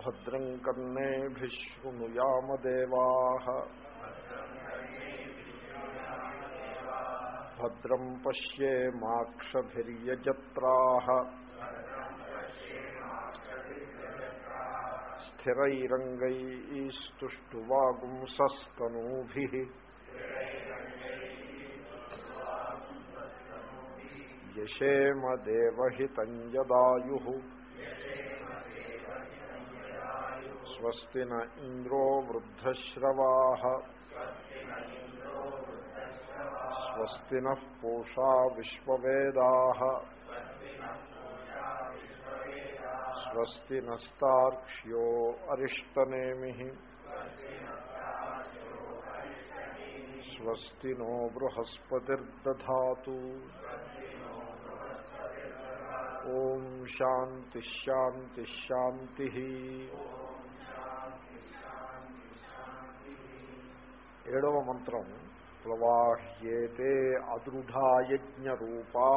भद्रम् कर्णेभिश्रुनुयामदेवाः भद्रम् पश्येमाक्षभिर्यजत्राः स्थिरैरङ्गैस्तुष्टुवागुंसस्तनूभिः यशेमदेवहितञ्जदायुः स्वस्ति न इन्द्रो वृद्धश्रवाः स्वस्ति नः पूषा विश्ववेदाः स्वस्ति नस्तार्क्ष्यो अरिष्टनेमिः स्वस्ति नो बृहस्पतिर्दधातु ॐ शान्तिश्शान्तिश्शान्तिः ఏడవ మంత్రం ప్లవాహ్యేతే అదృఢాయజ్ఞరూపా.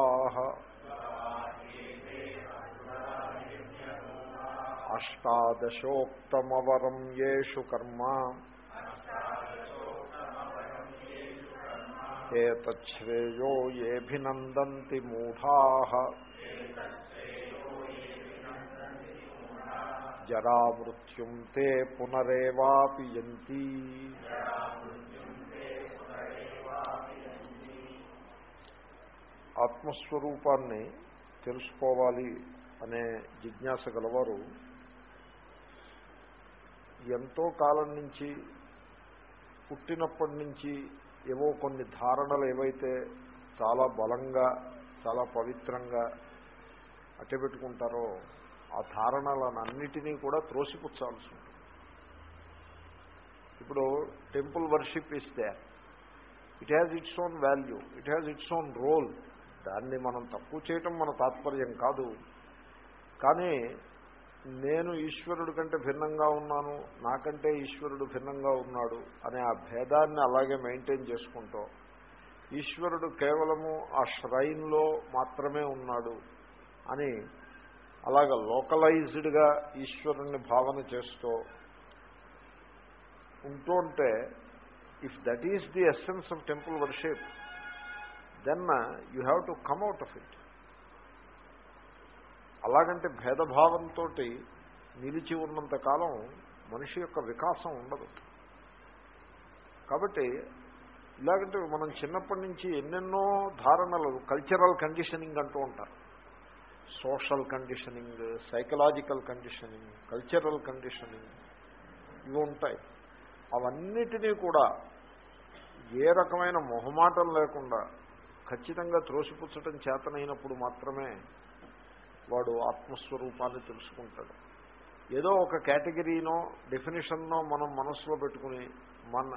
అష్టాదశోక్తమవరం యేషు కర్మ. ఏత్రేయో ఏభినందంతి మూఢా. జరామృత్యుం తే పునరేవాపియంతి. ఆత్మస్వరూపాన్ని తెలుసుకోవాలి అనే జిజ్ఞాస గలవారు ఎంతో కాలం నుంచి పుట్టినప్పటి నుంచి ఏవో కొన్ని ధారణలు ఏవైతే చాలా బలంగా చాలా పవిత్రంగా అట్టబెట్టుకుంటారో ఆ ధారణలన్నిటినీ కూడా త్రోసిపుచ్చాల్సి ఉంటుంది. ఇప్పుడు టెంపుల్ వర్షిప్ ఇస్తే it has its own value it has its own role దాన్ని మనం తక్కువ చేయటం మన తాత్పర్యం కాదు. కానీ నేను ఈశ్వరుడు కంటే భిన్నంగా ఉన్నాను నాకంటే ఈశ్వరుడు భిన్నంగా ఉన్నాడు అనే ఆ భేదాన్ని అలాగే మెయింటైన్ చేసుకుంటూ ఈశ్వరుడు కేవలము ఆ ష్రైన్లో మాత్రమే ఉన్నాడు అని అలాగ లోకలైజ్డ్గా ఈశ్వరుణ్ణి భావన చేస్తూ ఉంటూ ఉంటే if that is the essence of temple worship then you have to come out of it అలాగంటే భేదభావంతో నిలిచి ఉన్నంత కాలం మనిషి యొక్క వికాసం ఉండదు. కాబట్టి ఇలాగంటే మనం చిన్నప్పటి నుంచి ఎన్నెన్నో ధారణలు కల్చరల్ కండిషనింగ్ అంటూ ఉంటారు. Social conditioning psychological conditioning cultural conditioning ఇవి ఉంటాయి. అవన్నిటినీ కూడా ఏ రకమైన మొహమాటం లేకుండా ఖచ్చితంగా త్రోసిపుచ్చటం చేతనైనప్పుడు మాత్రమే వాడు ఆత్మస్వరూపాన్ని తెలుసుకుంటాడు. ఏదో ఒక కేటగిరీనో డెఫినేషన్నో మనం మనస్సులో పెట్టుకుని మన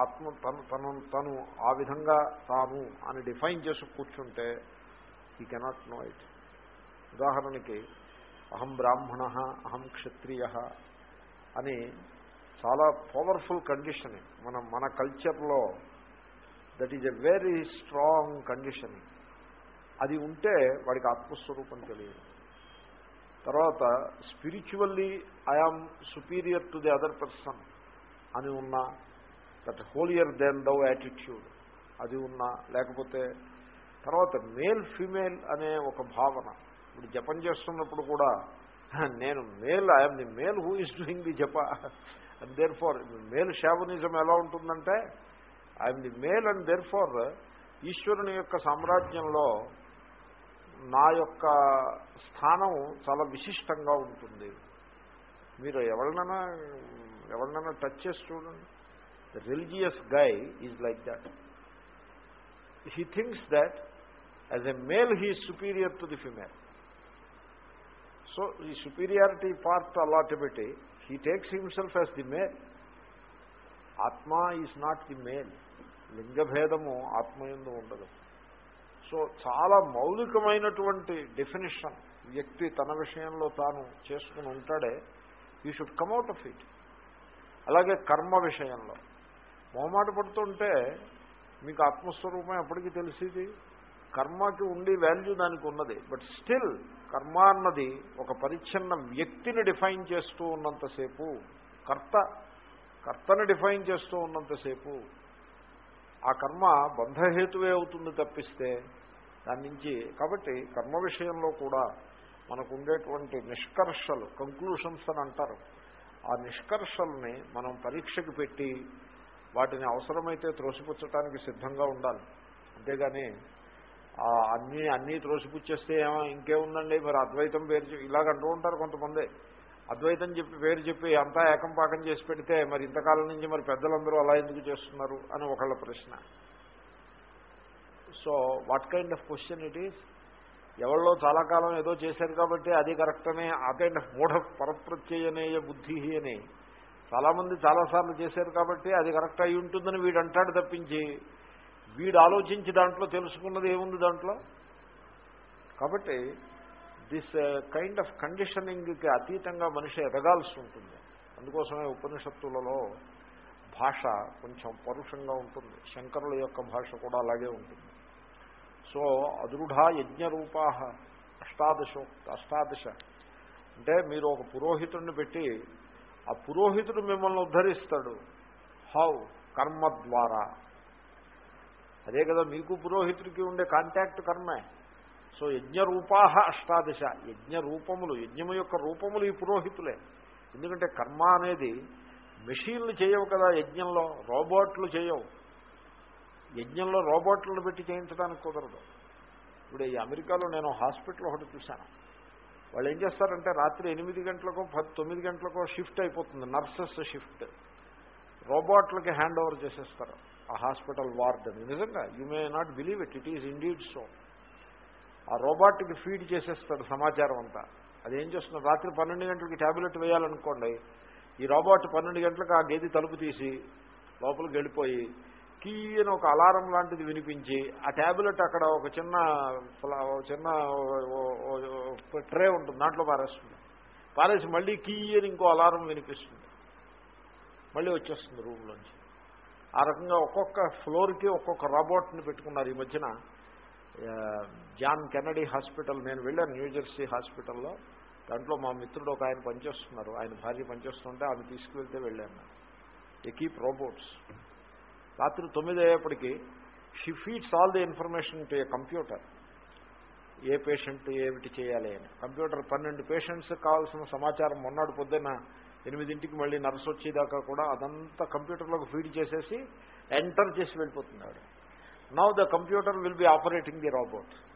ఆత్మ తను తను తను ఆ విధంగా తాను అని డిఫైన్ చేసి కూర్చుంటే ఈ కెనాట్ నో ఇట్ ఉదాహరణకి అహం బ్రాహ్మణ అహం క్షత్రియ అని చాలా పవర్ఫుల్ కండిషనింగ్ మన మన కల్చర్లో that is a very strong conditioning అది ఉంటే వాడికి ఆత్మస్వరూపం తెలియదు. తర్వాత spiritually I am superior to the other person అని ఉన్న that holier than thou attitude అది ఉన్నా లేకపోతే తర్వాత మేల్ ఫీమేల్ అనే ఒక భావన. ఇప్పుడు జపం చేస్తున్నప్పుడు కూడా నేను male I'm the male who is doing the japa and therefore male chauvinism ఎలా ఉంటుందంటే I'm the male and therefore ఈశ్వరుని యొక్క సామ్రాజ్యంలో నా యొక్క స్థానం చాలా విశిష్టంగా ఉంటుంది. మీరు ఎవరినైనా ఎవరినైనా టచ్ చేసి చూడండి. The religious guy is like that he thinks that as a male he superior to the female so ఈ సుపీరియారిటీ పార్ట్ అలాట్ పెట్టి he takes himself as the male ఆత్మ ఈజ్ నాట్ ది మేల్ లింగభేదము ఆత్మయందు ఉండదు so చాలా మౌలికమైనటువంటి definition వ్యక్తి తన విషయంలో తాను చేసుకుని ఉంటాడే you should come out of it అలాగే కర్మ విషయంలో మొహమాట పడుతుంటే మీకు ఆత్మస్వరూపం ఎప్పటికీ తెలిసేది కర్మకి ఉండి వాల్యూ దానికి ఉన్నది బట్ స్టిల్ కర్మ అన్నది ఒక పరిచ్ఛిన్న వ్యక్తిని డిఫైన్ చేస్తూ ఉన్నంతసేపు కర్త కర్తను డిఫైన్ చేస్తూ ఉన్నంతసేపు ఆ కర్మ బంధహేతువే అవుతుంది తప్పిస్తే దాని నుంచి కాబట్టి కర్మ విషయంలో కూడా మనకు ఉండేటువంటి నిష్కర్షలు కంక్లూషన్స్ అని అంటారు. ఆ నిష్కర్షల్ని మనం పరీక్షకు పెట్టి వాటిని అవసరమైతే త్రోసిపుచ్చటానికి సిద్ధంగా ఉండాలి. అంతేగాని అన్నీ అన్నీ త్రోసిపుచ్చేస్తే ఏమో ఇంకేముందండి? మరి అద్వైతం పేరు చెప్పి ఇలాగ అంటూ ఉంటారు కొంతమంది. అద్వైతం చెప్పి పేరు చెప్పి అంతా ఏకం పాకం చేసి పెడితే మరి ఇంతకాలం నుంచి మరి పెద్దలందరూ అలా ఎందుకు చేస్తున్నారు అని ఒకళ్ళ ప్రశ్న. So what kind of question it is ఎవరిలో చాలా కాలం ఏదో చేశారు కాబట్టి అది కరెక్ట్ అనే ఆ కైండ్ ఆఫ్ మూఢ పరప్రత్యయనేయ బుద్ధి అని. చాలామంది చాలాసార్లు చేశారు కాబట్టి అది కరెక్ట్ అయి ఉంటుందని వీడు అంటాడు తప్పించి వీడు ఆలోచించి దాంట్లో తెలుసుకున్నది ఏముంది దాంట్లో? కాబట్టి దిస్ కైండ్ ఆఫ్ కండిషనింగ్కి అతీతంగా మనిషి ఎదగాల్సి ఉంటుంది. అందుకోసమే ఉపనిషత్తులలో భాష కొంచెం పరుషంగా ఉంటుంది. శంకరుల యొక్క భాష కూడా అలాగే ఉంటుంది. సో అదృఢ యజ్ఞరూపా అష్టాదశో అష్టాదశ. అంటే మీరు ఒక పురోహితుడిని పెట్టి ఆ పురోహితుడు మిమ్మల్ని ఉద్ధరిస్తాడు. హౌ కర్మ ద్వారా. అదే కదా మీకు పురోహితుడికి ఉండే కాంటాక్ట్ కర్మే. సో యజ్ఞరూపాహ అష్టాదశ. యజ్ఞ రూపములు యజ్ఞము యొక్క రూపములు ఈ పురోహితులే. ఎందుకంటే కర్మ అనేది మెషీన్లు చేయవు కదా యజ్ఞంలో రోబోట్లు చేయవు. యజ్ఞంలో రోబోట్లను పెట్టి చేయించడానికి కుదరదు. ఇప్పుడు ఈ అమెరికాలో నేను హాస్పిటల్ ఒకటి చూశాను. వాళ్ళు ఏం చేస్తారంటే రాత్రి ఎనిమిది గంటలకో పది తొమ్మిది గంటలకో షిఫ్ట్ అయిపోతుంది నర్సెస్ షిఫ్ట్. రోబోట్లకి హ్యాండ్ ఓవర్ చేసేస్తారు. ఆ హాస్పిటల్ వార్డెన్ నిజంగా you may not believe it it is indeed so ఆ రోబోట్కి ఫీడ్ చేసేస్తాడు సమాచారం అంతా. అదేం చేస్తున్నారు రాత్రి పన్నెండు గంటలకి ట్యాబ్లెట్ వేయాలనుకోండి ఈ రోబోట్ పన్నెండు గంటలకు ఆ గేది తలుపు తీసి లోపలికి వెళ్ళిపోయి కీ అని ఒక అలారం లాంటిది వినిపించి ఆ ట్యాబ్లెట్ అక్కడ ఒక చిన్న చిన్న ట్రే ఉంటుంది దాంట్లో పారేస్తుంది. పారేసి మళ్ళీ కీ అని ఇంకో అలారం వినిపిస్తుంది. మళ్ళీ వచ్చేస్తుంది రూమ్లోంచి ఆ రకంగా ఒక్కొక్క ఫ్లోర్కి ఒక్కొక్క రాబోట్ని పెట్టుకున్నారు ఈ మధ్యన. జాన్ కెనడీ హాస్పిటల్ నేను వెళ్ళాను న్యూజెర్సీ హాస్పిటల్లో. దాంట్లో మా మిత్రుడు ఒక ఆయన పనిచేస్తున్నారు. ఆయన భార్య పనిచేస్తుంటే ఆమె తీసుకువెళ్తే వెళ్ళాను ఏ కీప్ రోబోట్స్ రాత్రి తొమ్మిది అయ్యేప్పటికీ she feeds all the information to a computer A patient ఏమిటి చేయాలి అని. కంప్యూటర్ పన్నెండు పేషెంట్స్ కావాల్సిన సమాచారం మొన్నటి పొద్దున్న ఎనిమిదింటికి మళ్ళీ నర్స్ వచ్చేదాకా కూడా అదంతా కంప్యూటర్లోకి ఫీడ్ చేసేసి ఎంటర్ చేసి వెళ్ళిపోతున్నాడు. ఆవిడ now the computer will be operating the robot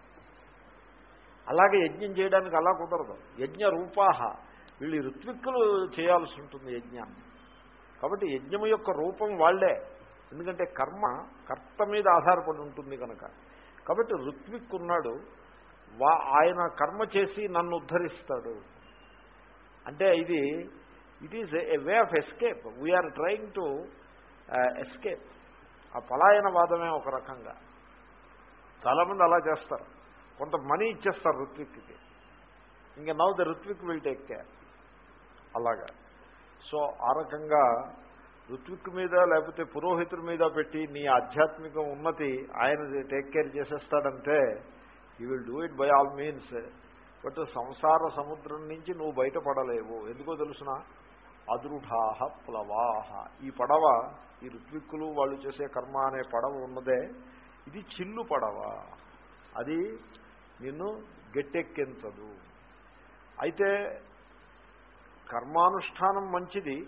అలాగే యజ్ఞం చేయడానికి అలా కుదరదు. యజ్ఞ రూపాహ. వీళ్ళు ఋత్విక్కులు చేయాల్సి ఉంటుంది యజ్ఞాన్ని. కాబట్టి యజ్ఞము యొక్క రూపం వాళ్ళే ఎందుకంటే కర్మ కర్త మీద ఆధారపడి ఉంటుంది కనుక. కాబట్టి ఋత్విక్ ఉన్నాడు. వా ఆయన కర్మ చేసి నన్ను ఉద్ధరిస్తాడు. అంటే ఇది it is a way of escape we are trying to escape ఆ పలాయనవాదమే ఒక రకంగా. చాలామంది అలా చేస్తారు. కొంత మనీ ఇచ్చేస్తారు ఋత్విక్కి. ఇంకా now the ritvik will take care అలాగా. సో ఆ రకంగా ఋత్విక్ మీద లేకపోతే పురోహితుడి మీద పెట్టి నీ ఆధ్యాత్మిక ఉన్నతి ఆయన take care చేసేస్తాడంటే you will do it by all means but సంసార సముద్రం నుంచి నువ్వు బయటపడలేవు. ఎందుకో తెలుసునా? అదృఢాహ ప్లవాహ ఈ పడవ ఈ ఋత్విక్కులు వాళ్ళు చేసే కర్మ అనే పడవ ఉన్నదే. ఇది చిల్లు పడవ. అది నిన్ను గట్టెక్కించదు. అయితే కర్మానుష్ఠానం మంచిది.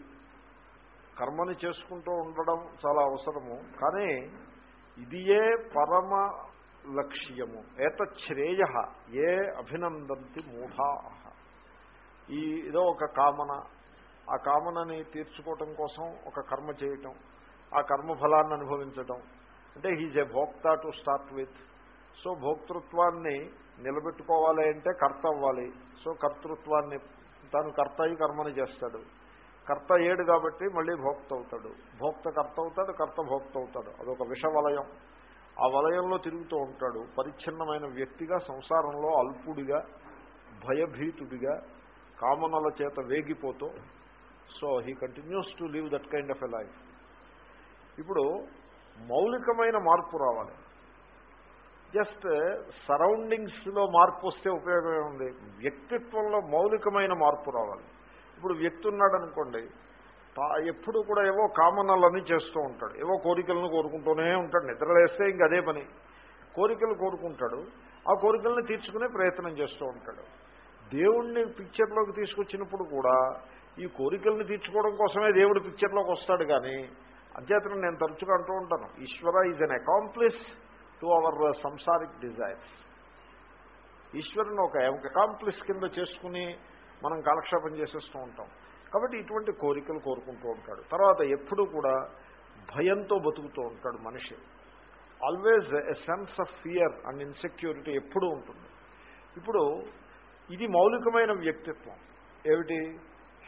కర్మని చేసుకుంటూ ఉండడం చాలా అవసరము. కానీ ఇదియే పరమ లక్ష్యము. ఏతశ్రేయ ఏ అభినందంతి మూఢా. ఈ ఇదో ఒక కామన ఆ కామనని తీర్చుకోవటం కోసం ఒక కర్మ చేయటం ఆ కర్మఫలాన్ని అనుభవించటం. అంటే he's a bhokta to start with so భోక్తృత్వాన్ని నిలబెట్టుకోవాలి అంటే కర్త అవ్వాలి. సో కర్తృత్వాన్ని తను కర్త అయి కర్మని చేస్తాడు. కర్త ఏడు కాబట్టి మళ్ళీ భోక్త అవుతాడు. భోక్త కర్త అవుతాడు కర్త భోక్త అవుతాడు. అదొక విష వలయం ఆ వలయంలో తిరుగుతూ ఉంటాడు. పరిచ్ఛిన్నమైన వ్యక్తిగా సంసారంలో అల్పుడిగా భయభీతుడిగా కామనల చేత వేగిపోతూ so he continues to live that kind of a life. ఇప్పుడు మౌలికమైన మార్పు రావాలి. జస్ట్ సరౌండింగ్స్లో మార్పు వస్తే ఉపయోగమే ఉంది వ్యక్తిత్వంలో మౌలికమైన మార్పు రావాలి. ఇప్పుడు వ్యక్తి ఉన్నాడు అనుకోండి ఎప్పుడు కూడా ఏవో కామనలన్నీ చేస్తూ ఉంటాడు. ఏవో కోరికలను కోరుకుంటూనే ఉంటాడు. నిద్రలేస్తే ఇంక అదే పని. కోరికలు కోరుకుంటాడు. ఆ కోరికలను తీర్చుకునే ప్రయత్నం చేస్తూ ఉంటాడు. దేవుణ్ణి పిక్చర్లోకి తీసుకొచ్చినప్పుడు కూడా ఈ కోరికల్ని తీర్చుకోవడం కోసమే దేవుడు పిక్చర్లోకి వస్తాడు కానీ అధ్యాత్రం నేను తరచుగా అంటూ ఉంటాను Ishwara is an accomplice to our samsarik desires ఈశ్వరుని ఒక అకాంప్లిస్ కింద చేసుకుని మనం కాలక్షేపం చేసేస్తూ ఉంటాం. కాబట్టి ఇటువంటి కోరికలు కోరుకుంటూ ఉంటాడు. తర్వాత ఎప్పుడూ కూడా భయంతో బతుకుతూ ఉంటాడు మనిషి. Always a sense of fear and insecurity ఎప్పుడూ ఉంటుంది. ఇప్పుడు ఇది మౌలికమైన వ్యక్తిత్వం. ఏమిటి?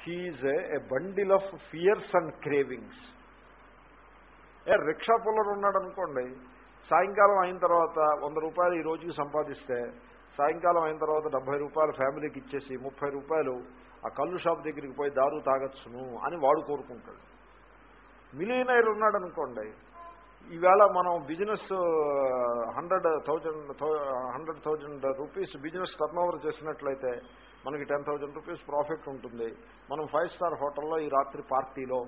He is a bundle of fears and cravings a rickshaw puller ఉన్నాడు అనుకోండి సాయంకాలం అయిన తర్వాత వంద రూపాయలు ఈ రోజుకి సంపాదిస్తే సాయంకాలం అయిన తర్వాత డెబ్బై రూపాయలు ఫ్యామిలీకి ఇచ్చేసి ముప్పై రూపాయలు ఆ కళ్ళు షాప్ దగ్గరికి పోయి దారు తాగచ్చును అని వాడు కోరుకుంటాడు. మిలియనైర్ ఉన్నాడు అనుకోండి ఈవేళ మనం business hundred thousand hundred thousand rupees business turn over చేసినట్లయితే మనకి టెన్ థౌజండ్ రూపీస్ ప్రాఫిట్ ఉంటుంది. మనం ఫైవ్ స్టార్ హోటల్లో ఈ రాత్రి పార్టీలో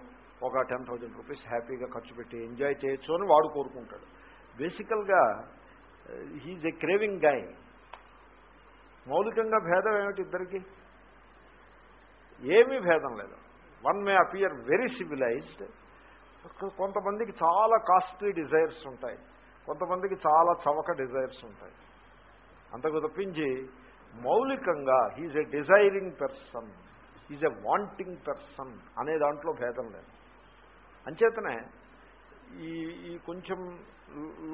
ఒక టెన్ థౌజండ్ రూపీస్ హ్యాపీగా ఖర్చు పెట్టి ఎంజాయ్ చేయొచ్చు అని వాడు కోరుకుంటాడు. బేసికల్గా హీజ్ ఎ క్రేవింగ్ గాయ్ మౌలికంగా భేదం ఏమిటి ఇద్దరికి? ఏమీ భేదం లేదు. One may appear very civilised కొంతమందికి చాలా కాస్ట్లీ డిజైర్స్ ఉంటాయి. కొంతమందికి చాలా చవక డిజైర్స్ ఉంటాయి. అంతకు తప్పించి మౌలికంగా he's a desiring person is a wanting person అనే దాంట్లో భేదం లేదు. అంచేతనే ఈ ఈ కొంచెం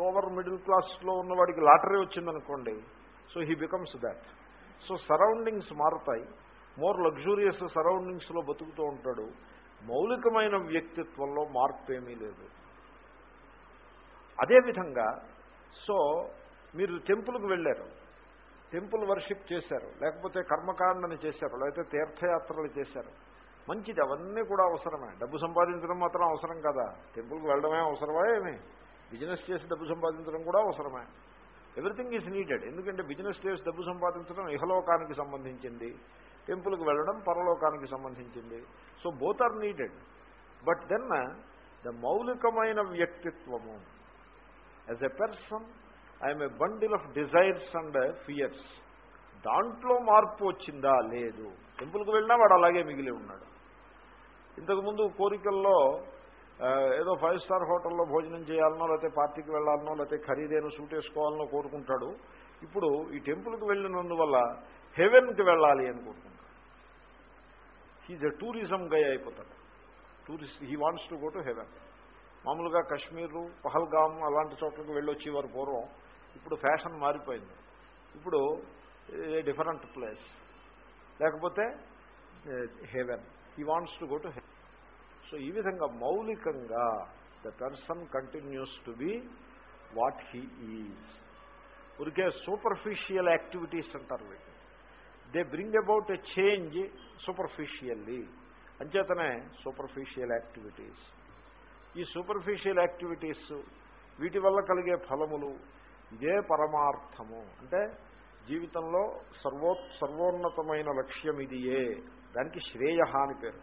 లోవర్ మిడిల్ క్లాస్లో ఉన్నవాడికి లాటరీ వచ్చిందనుకోండి so he becomes that so surroundings మారుతాయి మోర్ లగ్జూరియస్ సరౌండింగ్స్లో బతుకుతూ ఉంటాడు మౌలికమైన వ్యక్తిత్వంలో మార్పు ఏమీ లేదు. అదేవిధంగా సో మీరు టెంపుల్కి వెళ్ళారు టెంపుల్ వర్షిప్ చేశారు లేకపోతే కర్మకాండని చేశారు లేకపోతే తీర్థయాత్రలు చేశారు. మంచిది అవన్నీ కూడా అవసరమే. డబ్బు సంపాదించడం మాత్రం అవసరం కదా. టెంపుల్కి వెళ్ళడమే అవసరమా ఏమి? బిజినెస్ చేసి డబ్బు సంపాదించడం కూడా అవసరమే. Everything is needed. ఎందుకంటే బిజినెస్ చేసి డబ్బు సంపాదించడం ఇహలోకానికి సంబంధించింది. టెంపుల్కి వెళ్ళడం పరలోకానికి సంబంధించింది. So both are needed but then the మౌలికమైన వ్యక్తిత్వము as a person I'm a bundle of desires and fears. దాంట్లో మార్పు వచ్చిందా? లేదు. టెంపుల్కి వెళ్ళినా వాడు అలాగే మిగిలి ఉన్నాడు. ఇంతకుముందు కోరికల్లో ఏదో ఫైవ్ స్టార్ హోటల్లో భోజనం చేయాలనో లేకపోతే పార్టీకి వెళ్ళాలనో లేకపోతే ఖరీదైన సూట్ వేసుకోవాలనో కోరుకుంటాడు. ఇప్పుడు ఈ టెంపుల్కి వెళ్ళినందువల్ల హెవెన్కి వెళ్ళాలి అని కోరుకుంటాడు. హీజ్ ఎ టూరిజం గై అయిపోతాడు. Tourist he wants to go to heaven మామూలుగా కశ్మీరు పహల్గామ్ అలాంటి చోట్లకు వెళ్ళొచ్చేవారు పూర్వం. ఇప్పుడు ఫ్యాషన్ మారిపోయింది. ఇప్పుడు ఏ డిఫరెంట్ ప్లేస్. లేకపోతే heaven. He wants to go to heaven so ఈ విధంగా మౌలికంగా the person continues to be what he is ఉరికే సూపర్ఫిషియల్ యాక్టివిటీస్ అంటారు వీటి they bring about a change superficially అంచేతనే సూపర్ఫిషియల్ యాక్టివిటీస్ ఈ సూపర్ఫిషియల్ యాక్టివిటీస్ వీటి వల్ల కలిగే ఫలములు ఇదే పరమార్థము. అంటే జీవితంలో సర్వో సర్వోన్నతమైన లక్ష్యం ఇది ఏ? దానికి శ్రేయ అని పేరు.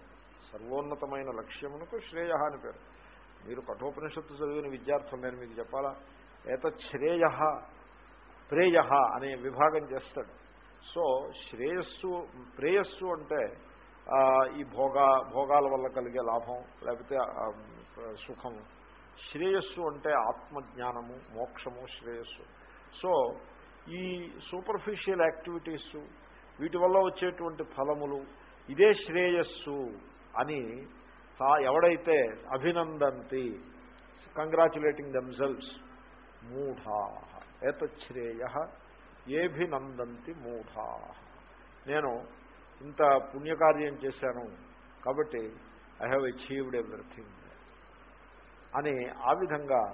సర్వోన్నతమైన లక్ష్యమునకు శ్రేయ అని పేరు. మీరు కఠోపనిషత్తు చదివిన విద్యార్థులు నేను మీకు చెప్పాలా? ఏతత్ శ్రేయ ప్రేయ అనే విభాగం చేస్తాడు. సో శ్రేయస్సు ప్రేయస్సు అంటే ఈ భోగా భోగాల వల్ల కలిగే లాభం లేకపోతే సుఖము శ్రేయస్సు అంటే ఆత్మజ్ఞానము మోక్షము శ్రేయస్సు. సో ఈ సూపర్ఫిషియల్ యాక్టివిటీస్ వీటి వల్ల వచ్చేటువంటి ఫలములు ఇదే శ్రేయస్సు అని ఎవడైతే అభినందంతి కంగ్రాచులేటింగ్ దెమ్సెల్స్ మూఢా ఏతశ్రేయ ఏభినందంతి మూఢా. నేను ఇంత పుణ్యకార్యం చేశాను కాబట్టి ఐ హ్యావ్ అచీవ్డ్ ఎవ్రీథింగ్ అని ఆ విధంగా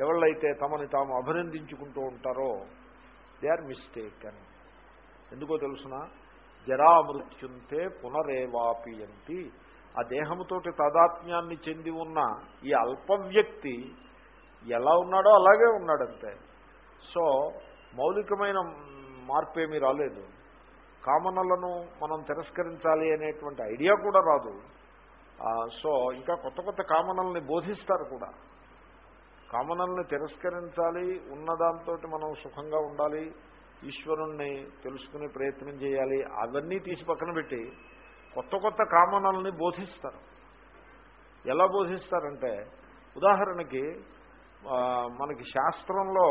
ఎవళ్ళైతే తమని తాము అభినందించుకుంటూ ఉంటారో దే ఆర్ అని ఎందుకో తెలుసిన? జరామృత్యుంతే పునరేవాపియంతి. ఆ దేహముతోటి తాదాత్మ్యాన్ని చెంది ఉన్న ఈ అల్ప వ్యక్తి ఎలా ఉన్నాడో అలాగే ఉన్నాడంతే. సో మౌలికమైన మార్పేమీ రాలేదు. కామనలను మనం తిరస్కరించాలి అనేటువంటి ఐడియా కూడా రాదు. సో ఇంకా కొత్త కొత్త కామనల్ని బోధిస్తారు కూడా. కామనల్ని తిరస్కరించాలి ఉన్నదాంతో మనం సుఖంగా ఉండాలి ఈశ్వరుణ్ణి తెలుసుకునే ప్రయత్నం చేయాలి అవన్నీ తీసి పక్కన పెట్టి కొత్త కొత్త కామనల్ని బోధిస్తారు. ఎలా బోధిస్తారంటే ఉదాహరణకి మనకి శాస్త్రంలో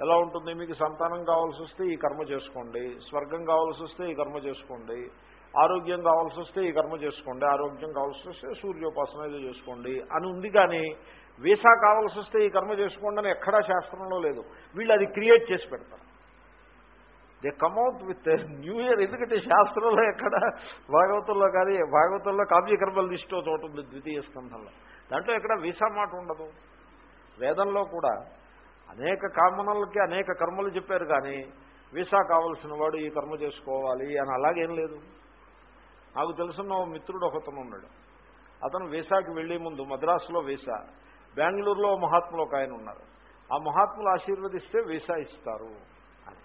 ఎలా ఉంటుంది మీకు సంతానం కావాల్సి వస్తే ఈ కర్మ చేసుకోండి స్వర్గం కావాల్సి వస్తే ఈ కర్మ చేసుకోండి ఆరోగ్యం కావాల్సి వస్తే ఈ కర్మ చేసుకోండి ఆరోగ్యం కావాల్సి వస్తే సూర్యోపాసన ఏదో చేసుకోండి అని ఉంది కానీ వీసా కావాల్సి వస్తే ఈ కర్మ చేసుకోండి అని ఎక్కడా శాస్త్రంలో లేదు. వీళ్ళు అది క్రియేట్ చేసి పెడతారు. They come out with new year ఎందుకంటే శాస్త్రంలో ఎక్కడ భాగవతంలో కానీ భాగవతంలో కావ్యకర్మలు దిష్టో చోట ఉంది ద్వితీయ స్కంధంలో. దాంట్లో ఎక్కడ వీసా మాట ఉండదు. వేదంలో కూడా అనేక కామనలకి అనేక కర్మలు చెప్పారు కానీ వీసా కావలసిన వాడు ఈ కర్మ చేసుకోవాలి అని అలాగేం లేదు. నాకు తెలుసున్న ఓ మిత్రుడు ఒకతను ఉన్నాడు. అతను వీసాకి వెళ్ళే ముందు మద్రాసులో వీసా. బెంగళూరులో మహాత్ములు ఒక ఆయన ఉన్నారు. ఆ మహాత్ములు ఆశీర్వదిస్తే వీసా ఇస్తారు అని.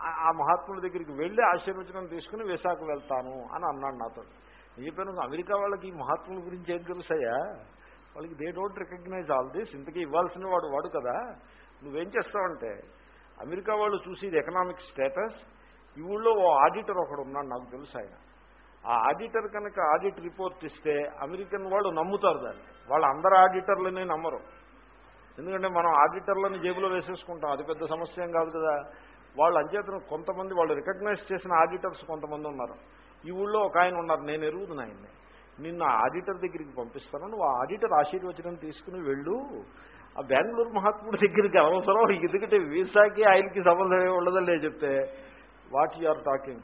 ఆ మహాత్ముల దగ్గరికి వెళ్ళి ఆశీర్వచనం తీసుకుని వీసాకు వెళ్తాను అని అన్నాడు నాతో. నేను చెప్పాను అమెరికా వాళ్ళకి ఈ మహాత్ముల గురించి ఏం తెలుసాయా వాళ్ళకి they don't recognize all this ఇంతకీ ఇవ్వాల్సిన వాడు వాడు కదా. నువ్వేం చేస్తావంటే అమెరికా వాళ్ళు చూసేది ఎకనామిక్ స్టేటస్ ఈ ఊళ్ళో ఓ ఆడిటర్ ఒకడు ఉన్నాడు నాకు తెలుసు ఆయన. ఆ ఆడిటర్ కనుక ఆడిట్ రిపోర్ట్ ఇస్తే అమెరికన్ వాళ్ళు నమ్ముతారు దాన్ని. వాళ్ళు అందరు ఆడిటర్లని నమ్మరు. ఎందుకంటే మనం ఆడిటర్లని జేబులో వేసేసుకుంటాం. అది పెద్ద సమస్య ఏం కాదు కదా. వాళ్ళు అంచేతను కొంతమంది వాళ్ళు రికగ్నైజ్ చేసిన ఆడిటర్స్ కొంతమంది ఉన్నారు. ఈ ఊళ్ళో ఒక ఆయన ఉన్నారు. నేను ఎరుగుతున్నా ఆయన్ని. నిన్న ఆడిటర్ దగ్గరికి పంపిస్తాను. నువ్వు ఆ ఆడిటర్ ఆశీర్వచనం తీసుకుని వెళ్ళు. ఆ బెంగళూరు మహాత్ముడి దగ్గరికి అవసరం ఎందుకంటే వీసాకి ఆయనకి సంబంధం ఉండదని చెప్తే వాట్ యు ఆర్ టాకింగ్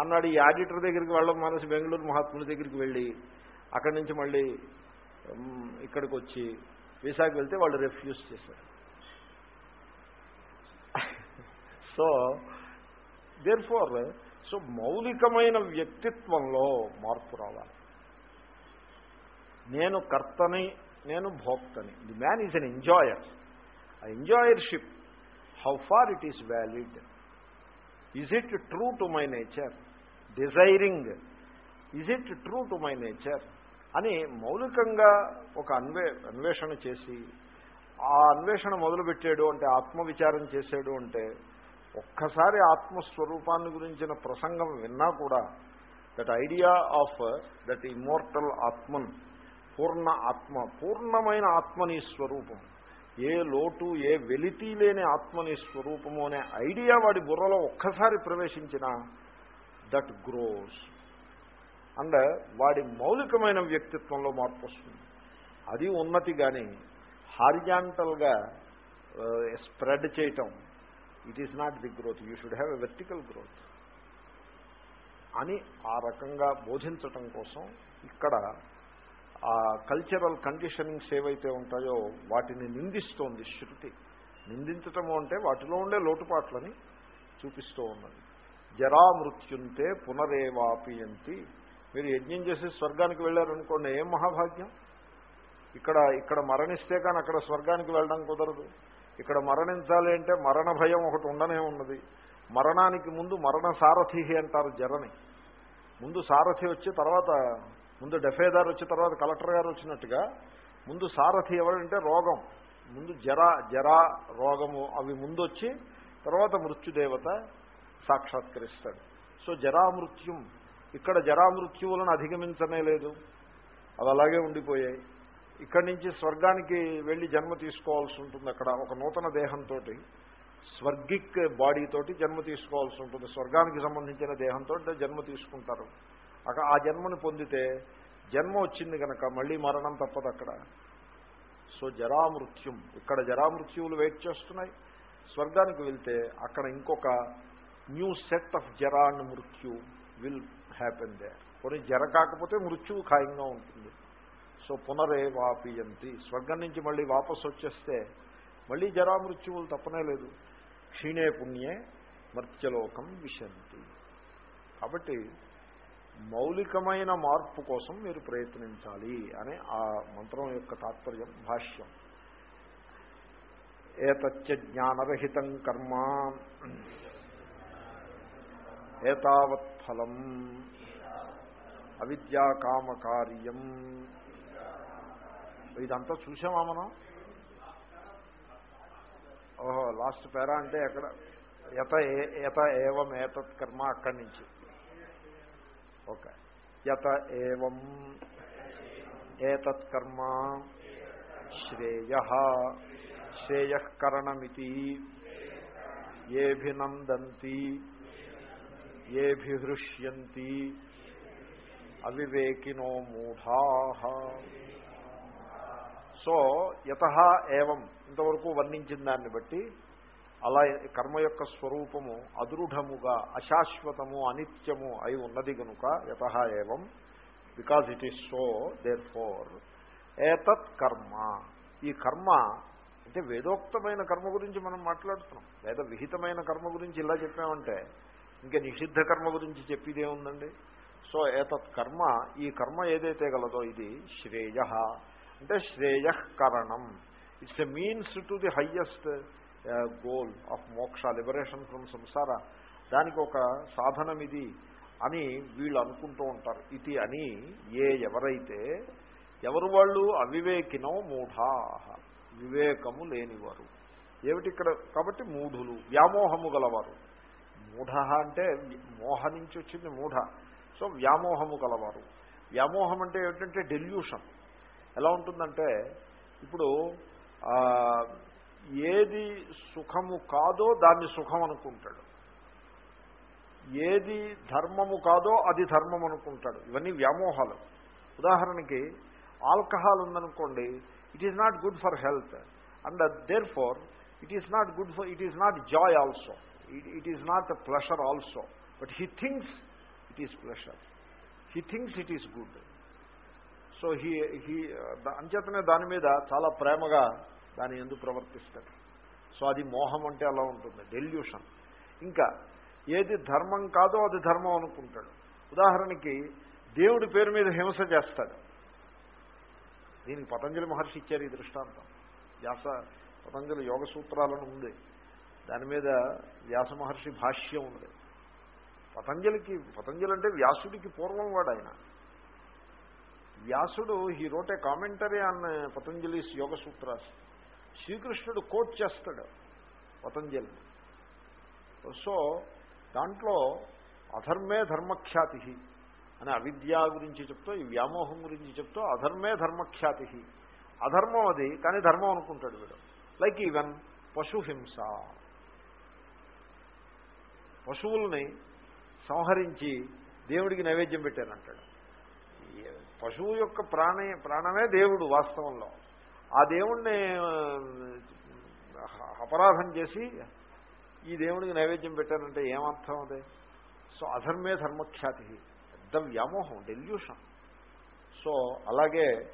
అన్నాడు ఈ ఆడిటర్ దగ్గరికి వెళ్ళడం మనసు బెంగళూరు మహాత్ముడి దగ్గరికి వెళ్ళి అక్కడి నుంచి మళ్ళీ ఇక్కడికి వచ్చి వీసాకి వెళ్తే వాళ్ళు రెఫ్యూజ్ చేశారు. సో దేర్ ఫోర్ సో మౌలికమైన వ్యక్తిత్వంలో మార్పు రావాలి. నేను కర్తని నేను భోక్తని. The man is an enjoyer ఆ enjoyership how far it is valid is it true to my nature desiring is it true to my nature అని మౌలికంగా ఒక అన్వే అన్వేషణ చేసి ఆ అన్వేషణ మొదలుపెట్టాడు అంటే ఆత్మవిచారం చేశాడు అంటే ఒక్కసారి ఆత్మస్వరూపాన్ని గురించిన ప్రసంగం విన్నా కూడా that idea of that immortal atman పూర్ణ ఆత్మ పూర్ణమైన ఆత్మని స్వరూపం. ఏ లోటు ఏ వెలితి లేని ఆత్మని స్వరూపము అనే ఐడియా వాడి బుర్రలో ఒక్కసారి ప్రవేశించిన దట్ గ్రోస్. అండ్ వాడి మౌలికమైన వ్యక్తిత్వంలో మార్పు వస్తుంది. అది ఉన్నతి కానీ హారిజాంటల్గా స్ప్రెడ్ చేయటం it is not the growth you should have a vertical growth అని ఆ రకంగా బోధించటం కోసం ఇక్కడ ఆ కల్చరల్ కండిషనింగ్స్ ఏవైతే ఉంటాయో వాటిని నిందిస్తోంది శృతి. నిందించటము అంటే వాటిలో ఉండే లోటుపాట్లని చూపిస్తూ ఉన్నది. జరామృత్యుంతే పునరేవాపియంతి. మీరు యజ్ఞం చేసి స్వర్గానికి వెళ్ళారనుకోండి ఏం మహాభాగ్యం? ఇక్కడ ఇక్కడ మరణిస్తే కానీ అక్కడ స్వర్గానికి వెళ్ళడం కుదరదు. ఇక్కడ మరణించాలి అంటే మరణ భయం ఒకటి ఉండనే ఉన్నది. మరణానికి ముందు మరణ సారథి అంటారు జరని. ముందు సారథి వచ్చి తర్వాత ముందు డెఫేదార్ వచ్చిన తర్వాత కలెక్టర్ గారు వచ్చినట్టుగా ముందు సారథి ఎవరంటే రోగం ముందు జర జరా రోగము అవి ముందు వచ్చి తర్వాత మృత్యుదేవత సాక్షాత్కరిస్తాడు సో జరామృత్యుం ఇక్కడ జరామృత్యువులను అధిగమించనే లేదు. అవి అలాగే ఉండిపోయాయి. ఇక్కడి నుంచి స్వర్గానికి వెళ్ళి జన్మ తీసుకోవాల్సి ఉంటుంది అక్కడ ఒక నూతన దేహంతో స్వర్గిక్ బాడీతోటి జన్మ తీసుకోవాల్సి ఉంటుంది. స్వర్గానికి సంబంధించిన దేహంతో జన్మ తీసుకుంటారు. ఆ జన్మను పొందితే జన్మ వచ్చింది కనుక మళ్ళీ మరణం తప్పదు అక్కడ. సో జరామృత్యుం ఇక్కడ జరామృత్యువులు వెయిట్ చేస్తున్నాయి. స్వర్గానికి వెళ్తే అక్కడ ఇంకొక new set of jara and mrityu will happen they కొన్ని జర కాకపోతే మృత్యువు ఖాయంగా ఉంటుంది. సో పునరే వాపియంతి స్వర్గం నుంచి మళ్ళీ వాపసు వచ్చేస్తే మళ్ళీ జరామృత్యువులు తప్పనే లేదు. క్షీణే పుణ్యే మర్త్యలోకం విశంతి. కాబట్టి మౌలికమైన మార్పు కోసం మీరు ప్రయత్నించాలి అనే ఆ మంత్రం యొక్క తాత్పర్యం భాష్యం. ఏతచ్చ జ్ఞానరహితం కర్మ. ఏతావత్ ఫలం. అవిద్యాకామకార్యం ఇదంతా చూసామా మనం? ఓహో లాస్ట్ పేరా అంటే ఎక్కడ? యత యత ఏవం ఏతత్ కర్మ అక్కడి నుంచి. ఓకే. యత ఏం ఏతత్కర్మ శ్రేయ. శ్రేయకరణమితి ఏభినందంతి. ఏభిహృష్యంతి. అవివేకినో మూఢా. సో యత ఏవం ఇంతవరకు వర్ణించిన దాన్ని బట్టి అలా కర్మ యొక్క స్వరూపము అదృఢముగా అశాశ్వతము అనిత్యము అయి ఉన్నది కనుక యత ఏవం? Because it is so therefore ఏతత్ కర్మ. ఈ కర్మ అంటే వేదోక్తమైన కర్మ గురించి మనం మాట్లాడుతున్నాం. వేద విహితమైన కర్మ గురించి ఇలా చెప్పామంటే ఇంకా నిషిద్ధ కర్మ గురించి చెప్పేదేముందండి సో ఏతత్ కర్మ ఈ కర్మ ఏదైతే గలదో ఇది శ్రేయ. అంటే శ్రేయకరణం it's a means to the highest goal of moksha liberation from samsara దానికి ఒక సాధనం ఇది అని వీళ్ళు అనుకుంటూ ఉంటారు. ఇది అని ఏ ఎవరైతే ఎవరు వాళ్ళు అవివేకినో మూఢాహ వివేకము లేనివారు. ఏమిటి ఇక్కడ? కాబట్టి మూఢులు వ్యామోహము గలవారు. మూఢ అంటే మోహ నుంచి వచ్చింది మూఢ. సో వ్యామోహము గలవారు. వ్యామోహం అంటే ఏమిటంటే డెల్యూషన్ ఎలా ఉంటుందంటే ఇప్పుడు ఏది సుఖము కాదో దాన్ని సుఖం అనుకుంటాడు ఏది ధర్మము కాదో అది ధర్మం అనుకుంటాడు ఇవన్నీ వ్యామోహాలు. ఉదాహరణకి ఆల్కహాల్ ఉందనుకోండి it is not good for health and therefore it is not good for it is not joy also it is not pleasure also but he thinks it is pleasure he thinks it is good so he he అంచేతనే దాని మీద చాలా ప్రేమగా దాని ఎందుకు ప్రవర్తిస్తాడు. So అది మోహం అంటే అలా ఉంటుంది డెల్యూషన్ ఇంకా ఏది ధర్మం కాదో అది ధర్మం అనుకుంటాడు. ఉదాహరణకి దేవుడి పేరు మీద హింస చేస్తాడు. దీనికి పతంజలి మహర్షి ఇచ్చారు ఈ దృష్టాంతం. వ్యాస పతంజలి యోగ సూత్రాలను ఉంది. దాని మీద వ్యాస మహర్షి భాష్యం ఉంది. పతంజలికి పతంజలి అంటే వ్యాసుడికి పూర్వం వాడు ఆయన. వ్యాసుడు he wrote a commentary on Patanjali's yoga sutras శ్రీకృష్ణుడు కోట్ చేస్తాడు పతంజలి సో దాంట్లో అధర్మే ధర్మఖ్యాతి అని అవిద్య గురించి చెప్తూ ఈ వ్యామోహం గురించి చెప్తూ అధర్మే ధర్మఖ్యాతి అధర్మం అది కానీ ధర్మం అనుకుంటాడు వీడు. లైక్ ఈవెన్ పశుహింస పశువుల్ని సంహరించి దేవుడికి నైవేద్యం పెట్టారంటాడు పశువు యొక్క ప్రాణ ప్రాణమే దేవుడు వాస్తవంలో. ఆ దేవుణ్ణి అపరాధం చేసి ఈ దేవుడికి నైవేద్యం పెట్టారంటే ఏమర్థం అదే? సో అధర్మే ధర్మఖ్యాతి పెద్ద వ్యామోహం డెల్యూషన్ సో అలాగే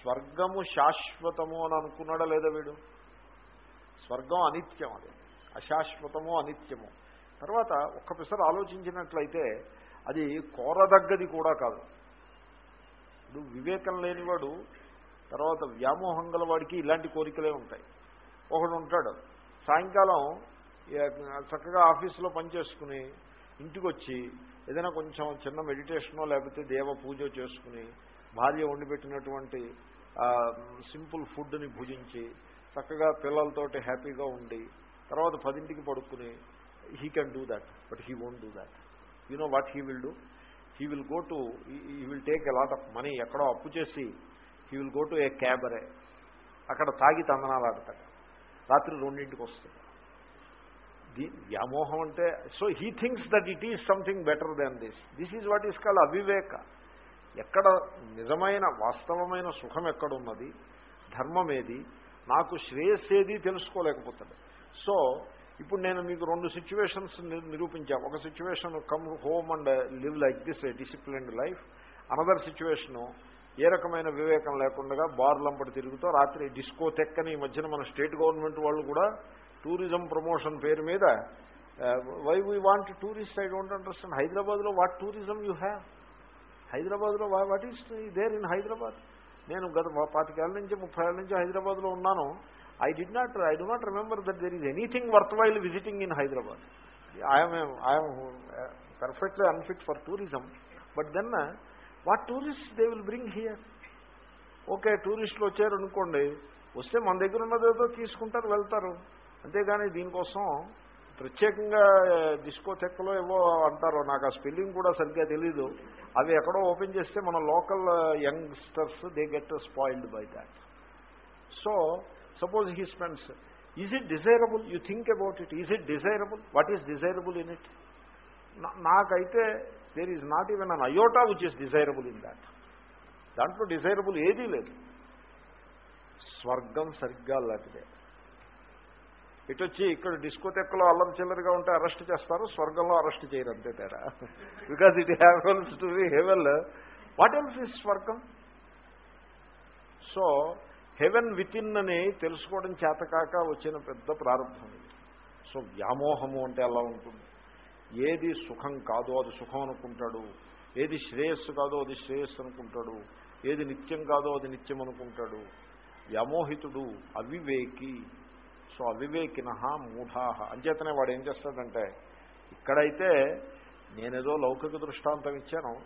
స్వర్గము శాశ్వతము అని అనుకున్నాడా లేదా వీడు? స్వర్గం అనిత్యం అది. అశాశ్వతము అనిత్యము. తర్వాత ఒక్క పిసరు ఆలోచించినట్లయితే అది కోరదగ్గది కూడా కాదు. ఇప్పుడు వివేకం లేనివాడు తర్వాత వ్యామోహం గలవాడికి ఇలాంటి కోరికలే ఉంటాయి. ఒకడు ఉంటాడు. సాయంకాలం చక్కగా ఆఫీసులో పనిచేసుకుని ఇంటికి వచ్చి ఏదైనా కొంచెం చిన్న మెడిటేషనో లేకపోతే దేవ పూజ చేసుకుని భార్య వండిపెట్టినటువంటి సింపుల్ ఫుడ్ని భుజించి చక్కగా పిల్లలతోటి హ్యాపీగా ఉండి తర్వాత పదింటికి పడుకుని he can do that but he won't do that. You know what he will do? He will go to he will take a lot of money ఎక్కడో అప్పు చేసి he will go to a cabaret అక్కడ తాగి తందనాలు ఆడతాడు రాత్రి రెండింటికి వస్తుంది. దీ వ్యామోహం అంటే so he thinks that it is something better than this this is what is call అవివేక. ఎక్కడ నిజమైన వాస్తవమైన సుఖం ఎక్కడున్నది? ధర్మం ఏది నాకు శ్రేయస్సేది తెలుసుకోలేకపోతాడు. సో ఇప్పుడు నేను మీకు రెండు సిచ్యువేషన్స్ నిరూపించా. ఒక situation come home and live like this disciplined life another situation ఏ రకమైన వివేకం లేకుండా బార్లంపటి తిరుగుతూ రాత్రి డిస్కో తెక్కని ఈ మధ్యన మన స్టేట్ గవర్నమెంట్ వాళ్ళు కూడా టూరిజం ప్రమోషన్ పేరు మీద why we want tourist I don't understand హైదరాబాద్లో వాట్ టూరిజం యూ హ్యావ్ హైదరాబాద్లో what is there in Hyderabad? నేను గత పాతికేళ్ళ నుంచి ముప్పై ఏళ్ళ నుంచి హైదరాబాద్లో ఉన్నాను. I did not I do not remember that there is anything worthwhile visiting in Hyderabad I'm I'm perfectly unfit for tourism but then what tourist they will bring here okay టూరిస్టులు వచ్చారు అనుకోండి. వస్తే మన దగ్గర ఉన్నదేదో తీసుకుంటారు వెళ్తారు. అంతేగాని దీనికోసం ప్రత్యేకంగా డిస్కో చెక్కలో ఏవో అంటారు. నాకు ఆ స్పెల్లింగ్ కూడా సరిగ్గా తెలీదు. అవి ఎక్కడో ఓపెన్ చేస్తే మన local youngsters they get spoiled by that so suppose he spends is it desirable you think about it is it desirable what is desirable in it నాకైతే there is not even an iota which is desirable in that దాంట్లో desirable ఏదీ లేదు. స్వర్గం సరిగ్గా అలాంటిదే. ఇటు వచ్చి ఇక్కడ డిస్కోటెక్లో అల్లం చిల్లరగా ఉంటే అరెస్ట్ చేస్తారు స్వర్గంలో అరెస్ట్ చేయరు అంతే తేడా. Because it has to be heaven what else is స్వర్గం? సో హెవెన్ విత్ ఇన్ అని తెలుసుకోవడం చేతకాక వచ్చిన పెద్ద ప్రారంభం ఇది. సో వ్యామోహము అంటే అలా ఉంటుంది. ఏది సుఖం కాదో అది సుఖం అనుకుంటాడు. ఏది శ్రేయస్సు కాదో అది శ్రేయస్సు అనుకుంటాడు. ఏది నిత్యం కాదో అది నిత్యం అనుకుంటాడు. వ్యామోహితుడు అవివేకి. సో అవివేకిన మూఢాహ అంచేతనే వాడు ఏం చేస్తాడంటే ఇక్కడైతే నేనేదో లౌకిక దృష్టాంతం ఇచ్చాను.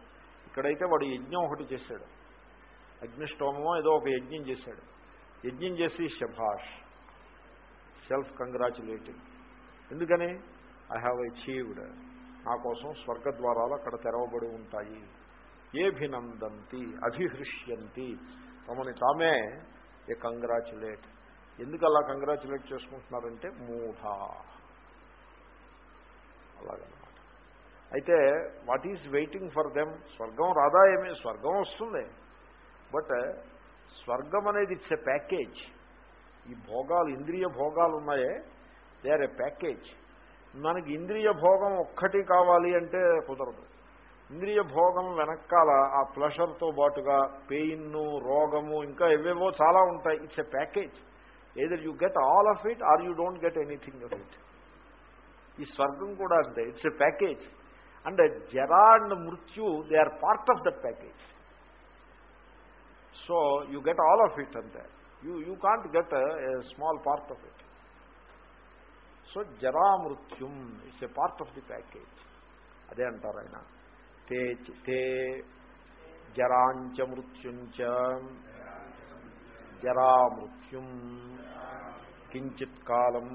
ఇక్కడైతే వాడు యజ్ఞం ఒకటి చేశాడు. అగ్నిష్టోమమో ఏదో ఒక యజ్ఞం చేశాడు. యజ్ఞం చేసి శభాష్ సెల్ఫ్ కంగ్రాచులేటింగ్ ఎందుకని? ఐ హ్యావ్ అచీవ్డ్ నా కోసం స్వర్గద్వారాలు అక్కడ తెరవబడి ఉంటాయి. ఏభినందంతి అభిహృష్యంతి. తమని తామే ఏ కంగ్రాచులేట్. ఎందుకు అలా కంగ్రాచులేట్ చేసుకుంటున్నారంటే మూఢా. అలాగనమాట. అయితే what is waiting for them? స్వర్గం రాదా ఏమి? స్వర్గం వస్తుంది. బట్ స్వర్గం అనేది ఇట్స్ ఎ ప్యాకేజ్. ఈ భోగాలు ఇంద్రియ భోగాలు ఉన్నాయే. They are a package. మనకి ఇంద్రియ భోగం ఒక్కటి కావాలి అంటే కుదరదు. ఇంద్రియ భోగం వెనకాల ఆ ప్లెషర్తో పాటుగా పెయిన్ రోగము ఇంకా ఎవేవో చాలా ఉంటాయి. It's a package either you get all of it or you don't get anything of it ఈ స్వర్గం కూడా అంతే. ఇట్స్ ఎ ప్యాకేజ్ అండ్ జరా అండ్ మృత్యు they are part of that package so you get all of it అంతే you you can't get a small part of it so జరామృత్యుం it's a part of the package అదే అంటారు ఆయన. తే తే జరాంచ మృత్యుంచ జరామృత్యుం. కించిత్ కాలం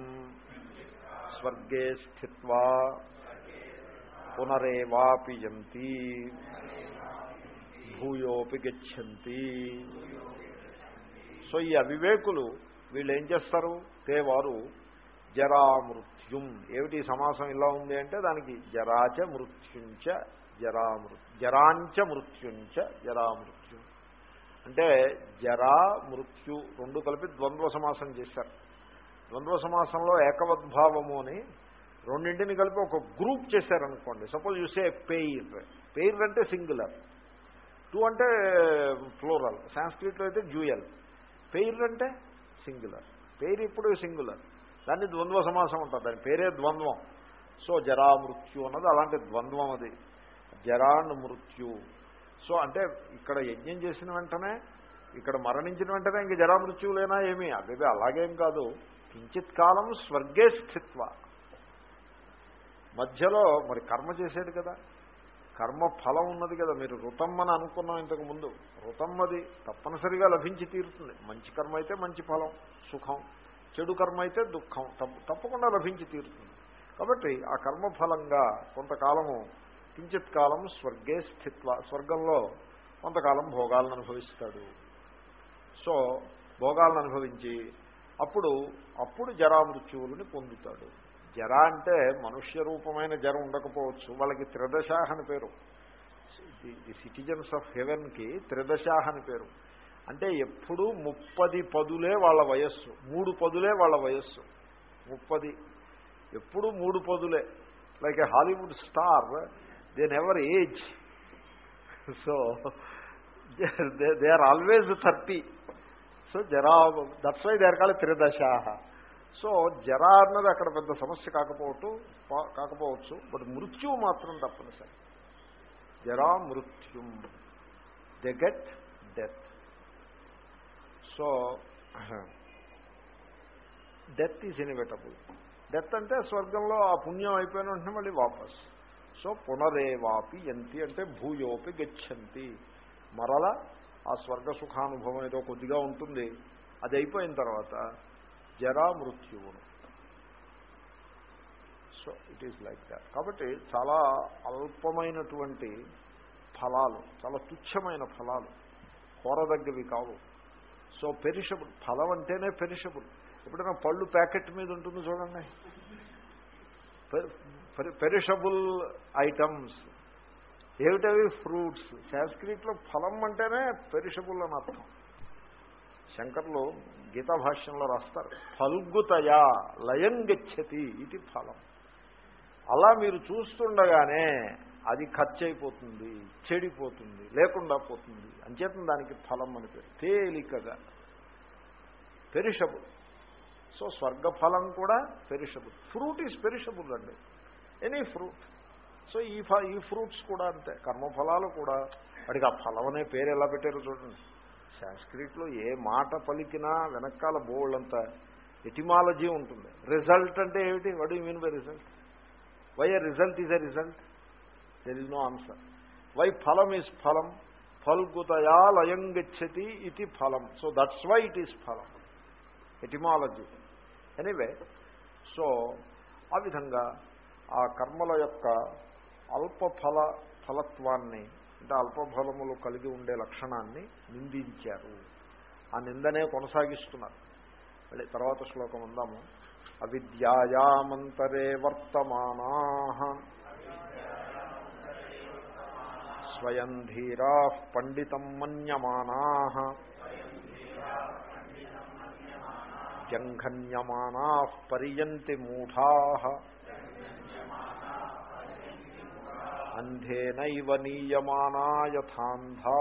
స్వర్గే స్థిత్వా పునరేవాపి యంతి భూయోపి గచ్చంతి. So ఈ అవివేకులు వీళ్ళు ఏం చేస్తారు? తే వారు జరామృత్యుం. ఏమిటి సమాసం ఇలా ఉంది అంటే దానికి జరాచ మృత్యుంచ జరామృ జరాంచ మృత్యుంచ జరామృత్యు. అంటే జరా మృత్యు రెండు కలిపి ద్వంద్వ సమాసం చేశారు. ద్వంద్వ సమాసంలో ఏకవద్భావము అని రెండింటిని కలిపి ఒక గ్రూప్ చేశారనుకోండి. సపోజ్ చూసే పెయిర్. పెయిర్ అంటే సింగులర్. టూ అంటే ఫ్లోరల్ సాంస్క్రిట్లో అయితే జ్యూయల్. పెయిర్ అంటే సింగులర్. పెయిర్ ఇప్పుడు సింగులర్. దాన్ని ద్వంద్వ సమాసం అంటారు. దాని పేరే ద్వంద్వం. సో జరా మృత్యు అన్నది అలాంటి ద్వంద్వం అది. జరాన్ మృత్యు. సో అంటే ఇక్కడ యజ్ఞం చేసిన వెంటనే ఇక్కడ మరణించిన వెంటనే ఇంక జరామృత్యువులేనా ఏమీ? అదే అలాగేం కాదు. కించిత్ కాలం స్వర్గే స్థిత్వ. మధ్యలో మరి కర్మ చేసేది కదా. కర్మ ఫలం ఉన్నది కదా. మీరు రుతం అని అనుకున్నాం ఇంతకు ముందు. రుతం అది తప్పనిసరిగా లభించి తీరుతుంది. మంచి కర్మ అయితే మంచి ఫలం సుఖం. చెడు కర్మ అయితే దుఃఖం. తప్పకుండా లభించి తీరుతుంది. కాబట్టి ఆ కర్మఫలంగా కొంతకాలము కించిత్ కాలం స్వర్గే స్థిత్వ స్వర్గంలో కొంతకాలం భోగాలను అనుభవిస్తాడు. సో భోగాలను అనుభవించి అప్పుడు అప్పుడు జరామృత్యువులని పొందుతాడు. జర అంటే మనుష్య రూపమైన జరం ఉండకపోవచ్చు. వాళ్ళకి త్రిదశాహ అని పేరు. ది సిటిజన్స్ ఆఫ్ హెవెన్కి త్రిదశాహ అని పేరు. అంటే ఎప్పుడూ ముప్పది పదులే వాళ్ళ వయస్సు. మూడు పదులే వాళ్ళ వయస్సు. ముప్పది. ఎప్పుడు మూడు పదులే. Like a Hollywood star they never age so they are always thirty so జరా దట్స్ వై దే ఆర్ త్రిదశాహ సో జరా అన్నది అక్కడ పెద్ద సమస్య కాకపోవచ్చు కాకపోవచ్చు బట్ మృత్యువు మాత్రం తప్పనిసరి. జరా మృత్యుం. They get death so death is inevitable death అంటే స్వర్గంలో ఆ పుణ్యం అయిపోయిన వెంటనే మళ్ళీ వాపస్. సో పునరేవాపి ఎంతి అంటే భూయోపి గచ్చంతి. మరల ఆ స్వర్గ సుఖానుభవం ఏదో కొద్దిగా ఉంటుంది. అది అయిపోయిన తర్వాత జరా మృత్యువును. So it is like that కాబట్టి చాలా అల్పమైనటువంటి ఫలాలు చాలా తుచ్చమైన ఫలాలు కోరదగ్గవి కావు. So perishable. ఫలం అంటేనే పెరిషబుల్. ఎప్పుడైనా పళ్ళు ప్యాకెట్ మీద ఉంటుంది చూడండి. Perishable items. ఏమిటవి? ఫ్రూట్స్. సాంస్క్రిట్లో ఫలం అంటేనే పెరిషబుల్ అని అర్థం. శంకర్లు గీతా భాష్యంలో రాస్తారు. ఫల్గుతయా లయం గచ్చతి ఇది ఫలం. అలా మీరు చూస్తుండగానే అది ఖర్చు అయిపోతుంది చెడిపోతుంది లేకుండా పోతుంది. అంచేతం దానికి ఫలం అని పేరు. తేలికగా. పెరిషబుల్. సో స్వర్గఫలం కూడా పెరిషబుల్. ఫ్రూట్ ఈజ్ పెరిషబుల్ అండి. Any fruit. సో ఈ ఫ ఈ ఫ్రూట్స్ కూడా అంతే. కర్మఫలాలు కూడా. వాడికి ఆ ఫలం అనే పేరు ఎలా పెట్టారో చూడండి. సాంస్క్రిట్లో ఏ మాట పలికినా వెనకాల బోల్డ్ ఎటిమాలజీ ఉంటుంది. రిజల్ట్ అంటే ఏమిటి? What you mean by result? Why a result is a result? There is no answer why ఫలం ఈజ్ ఫలం ఫల్గుతయా లయం గచ్చతి ఇది ఫలం so that's why it is ఫలం ఎటిమాలజీ ఎనీవే సో ఆ విధంగా ఆ కర్మల యొక్క అల్పఫల ఫలత్వాన్ని అంటే అల్పఫలములు కలిగి ఉండే లక్షణాన్ని నిందించారు ఆ నిందనే కొనసాగిస్తున్నారు మళ్ళీ తర్వాత శ్లోకం ఉందాము అవిద్యాయామంతరే వర్తమానా స్వయం ధీరా పండితం మన్యమానా జంఘన్యమానా పర్యంతి మూఢా అంధేనైవ నీయమానా యథాంధా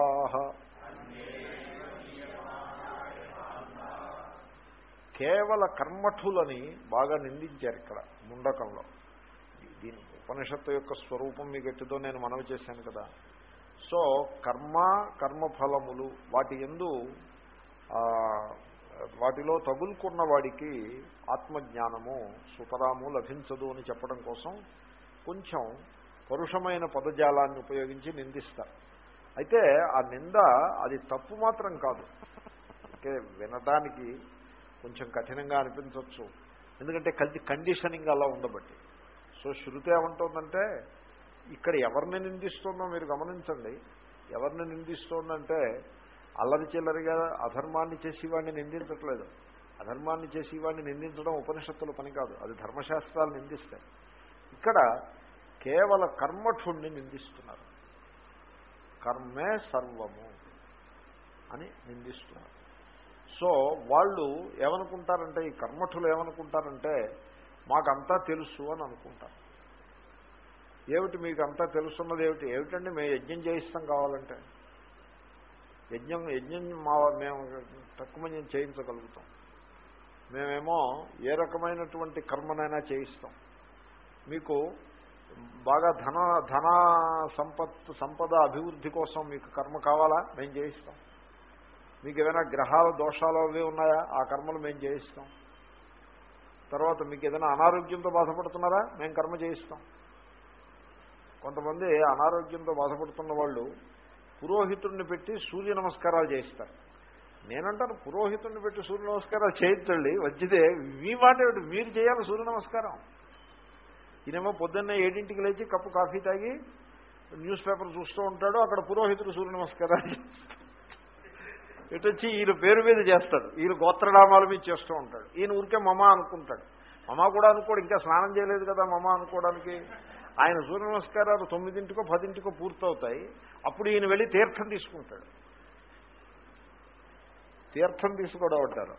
కేవల కర్మఠులని బాగా నిందించారు ఇక్కడ ముండకంలో. దీని ఉపనిషత్తు యొక్క స్వరూపం మీకు ఎట్టుదో నేను మనవి చేశాను కదా. సో కర్మ కర్మఫలములు వాటి ఎందు వాటిలో తగులుకున్న వాడికి ఆత్మజ్ఞానము సుతరాము లభించదు అని చెప్పడం కోసం కొంచెం పరుషమైన పదజాలాన్ని ఉపయోగించి నిందిస్తారు. అయితే ఆ నింద అది తప్పు మాత్రం కాదు. అంటే వినడానికి కొంచెం కఠినంగా అనిపించవచ్చు. ఎందుకంటే కల్ది కండిషనింగ్ అలా ఉండబట్టి. సో శృతి ఏమంటుందంటే ఇక్కడ ఎవరిని నిందిస్తుందో మీరు గమనించండి. ఎవరిని నిందిస్తోందంటే అల్లరి చిల్లరిగా అధర్మాన్ని చేసేవాడిని నిందించట్లేదు. అధర్మాన్ని చేసేవాడిని నిందించడం ఉపనిషత్తుల పని కాదు అది ధర్మశాస్త్రాలు నిందిస్తాయి ఇక్కడ కేవల కర్మఠుణ్ణి నిందిస్తున్నారు. కర్మే సర్వము అని నిందిస్తున్నారు. సో వాళ్ళు ఏమనుకుంటారంటే ఈ కర్మఠులు ఏమనుకుంటారంటే మాకంతా తెలుసు అని అనుకుంటారు. ఏమిటి మీకు అంతా తెలుస్తున్నది ఏమిటి? ఏమిటండి మేము యజ్ఞం చేయిస్తాం కావాలంటే? యజ్ఞం యజ్ఞం మా మేము తక్కువ చేయించగలుగుతాం. మేమేమో ఏ రకమైనటువంటి కర్మనైనా చేయిస్తాం. మీకు బాగా ధన ధన సంపత్ సంపద అభివృద్ధి కోసం మీకు కర్మ కావాలా? మేము చేయిస్తాం. మీకు ఏదైనా గ్రహాల దోషాలు అవి ఉన్నాయా? ఆ కర్మలు మేము చేయిస్తాం. తర్వాత మీకు ఏదైనా అనారోగ్యంతో బాధపడుతున్నారా? మేము కర్మ చేయిస్తాం. కొంతమంది అనారోగ్యంతో బాధపడుతున్న వాళ్ళు పురోహితుడిని పెట్టి సూర్య నమస్కారాలు చేయిస్తారు. నేనంటాను పురోహితుడిని పెట్టి సూర్య నమస్కారాలు చేయించండి. వచ్చితే మీ మాట ఏమిటి? మీరు చేయాలి సూర్య నమస్కారం. ఈయనేమో పొద్దున్నే ఏడింటికి లేచి కప్పు కాఫీ తాగి న్యూస్ పేపర్ చూస్తూ ఉంటాడు. అక్కడ పురోహితుడు సూర్య నమస్కారాలు చేస్తాడు వచ్చి ఈయన పేరు మీద చేస్తాడు. ఈయన గోత్రనామాల మీద చేస్తూ ఉంటాడు. ఈయన ఊరికే మమ అనుకుంటాడు. మమ కూడా అనుకోడు ఇంకా స్నానం చేయలేదు కదా మమ అనుకోవడానికి. ఆయన సూర్య నమస్కారాలు తొమ్మిదింటికో పదింటికో పూర్తవుతాయి. అప్పుడు ఈయన వెళ్ళి తీర్థం తీసుకుంటాడు. తీర్థం తీసుకోవడం అంటారు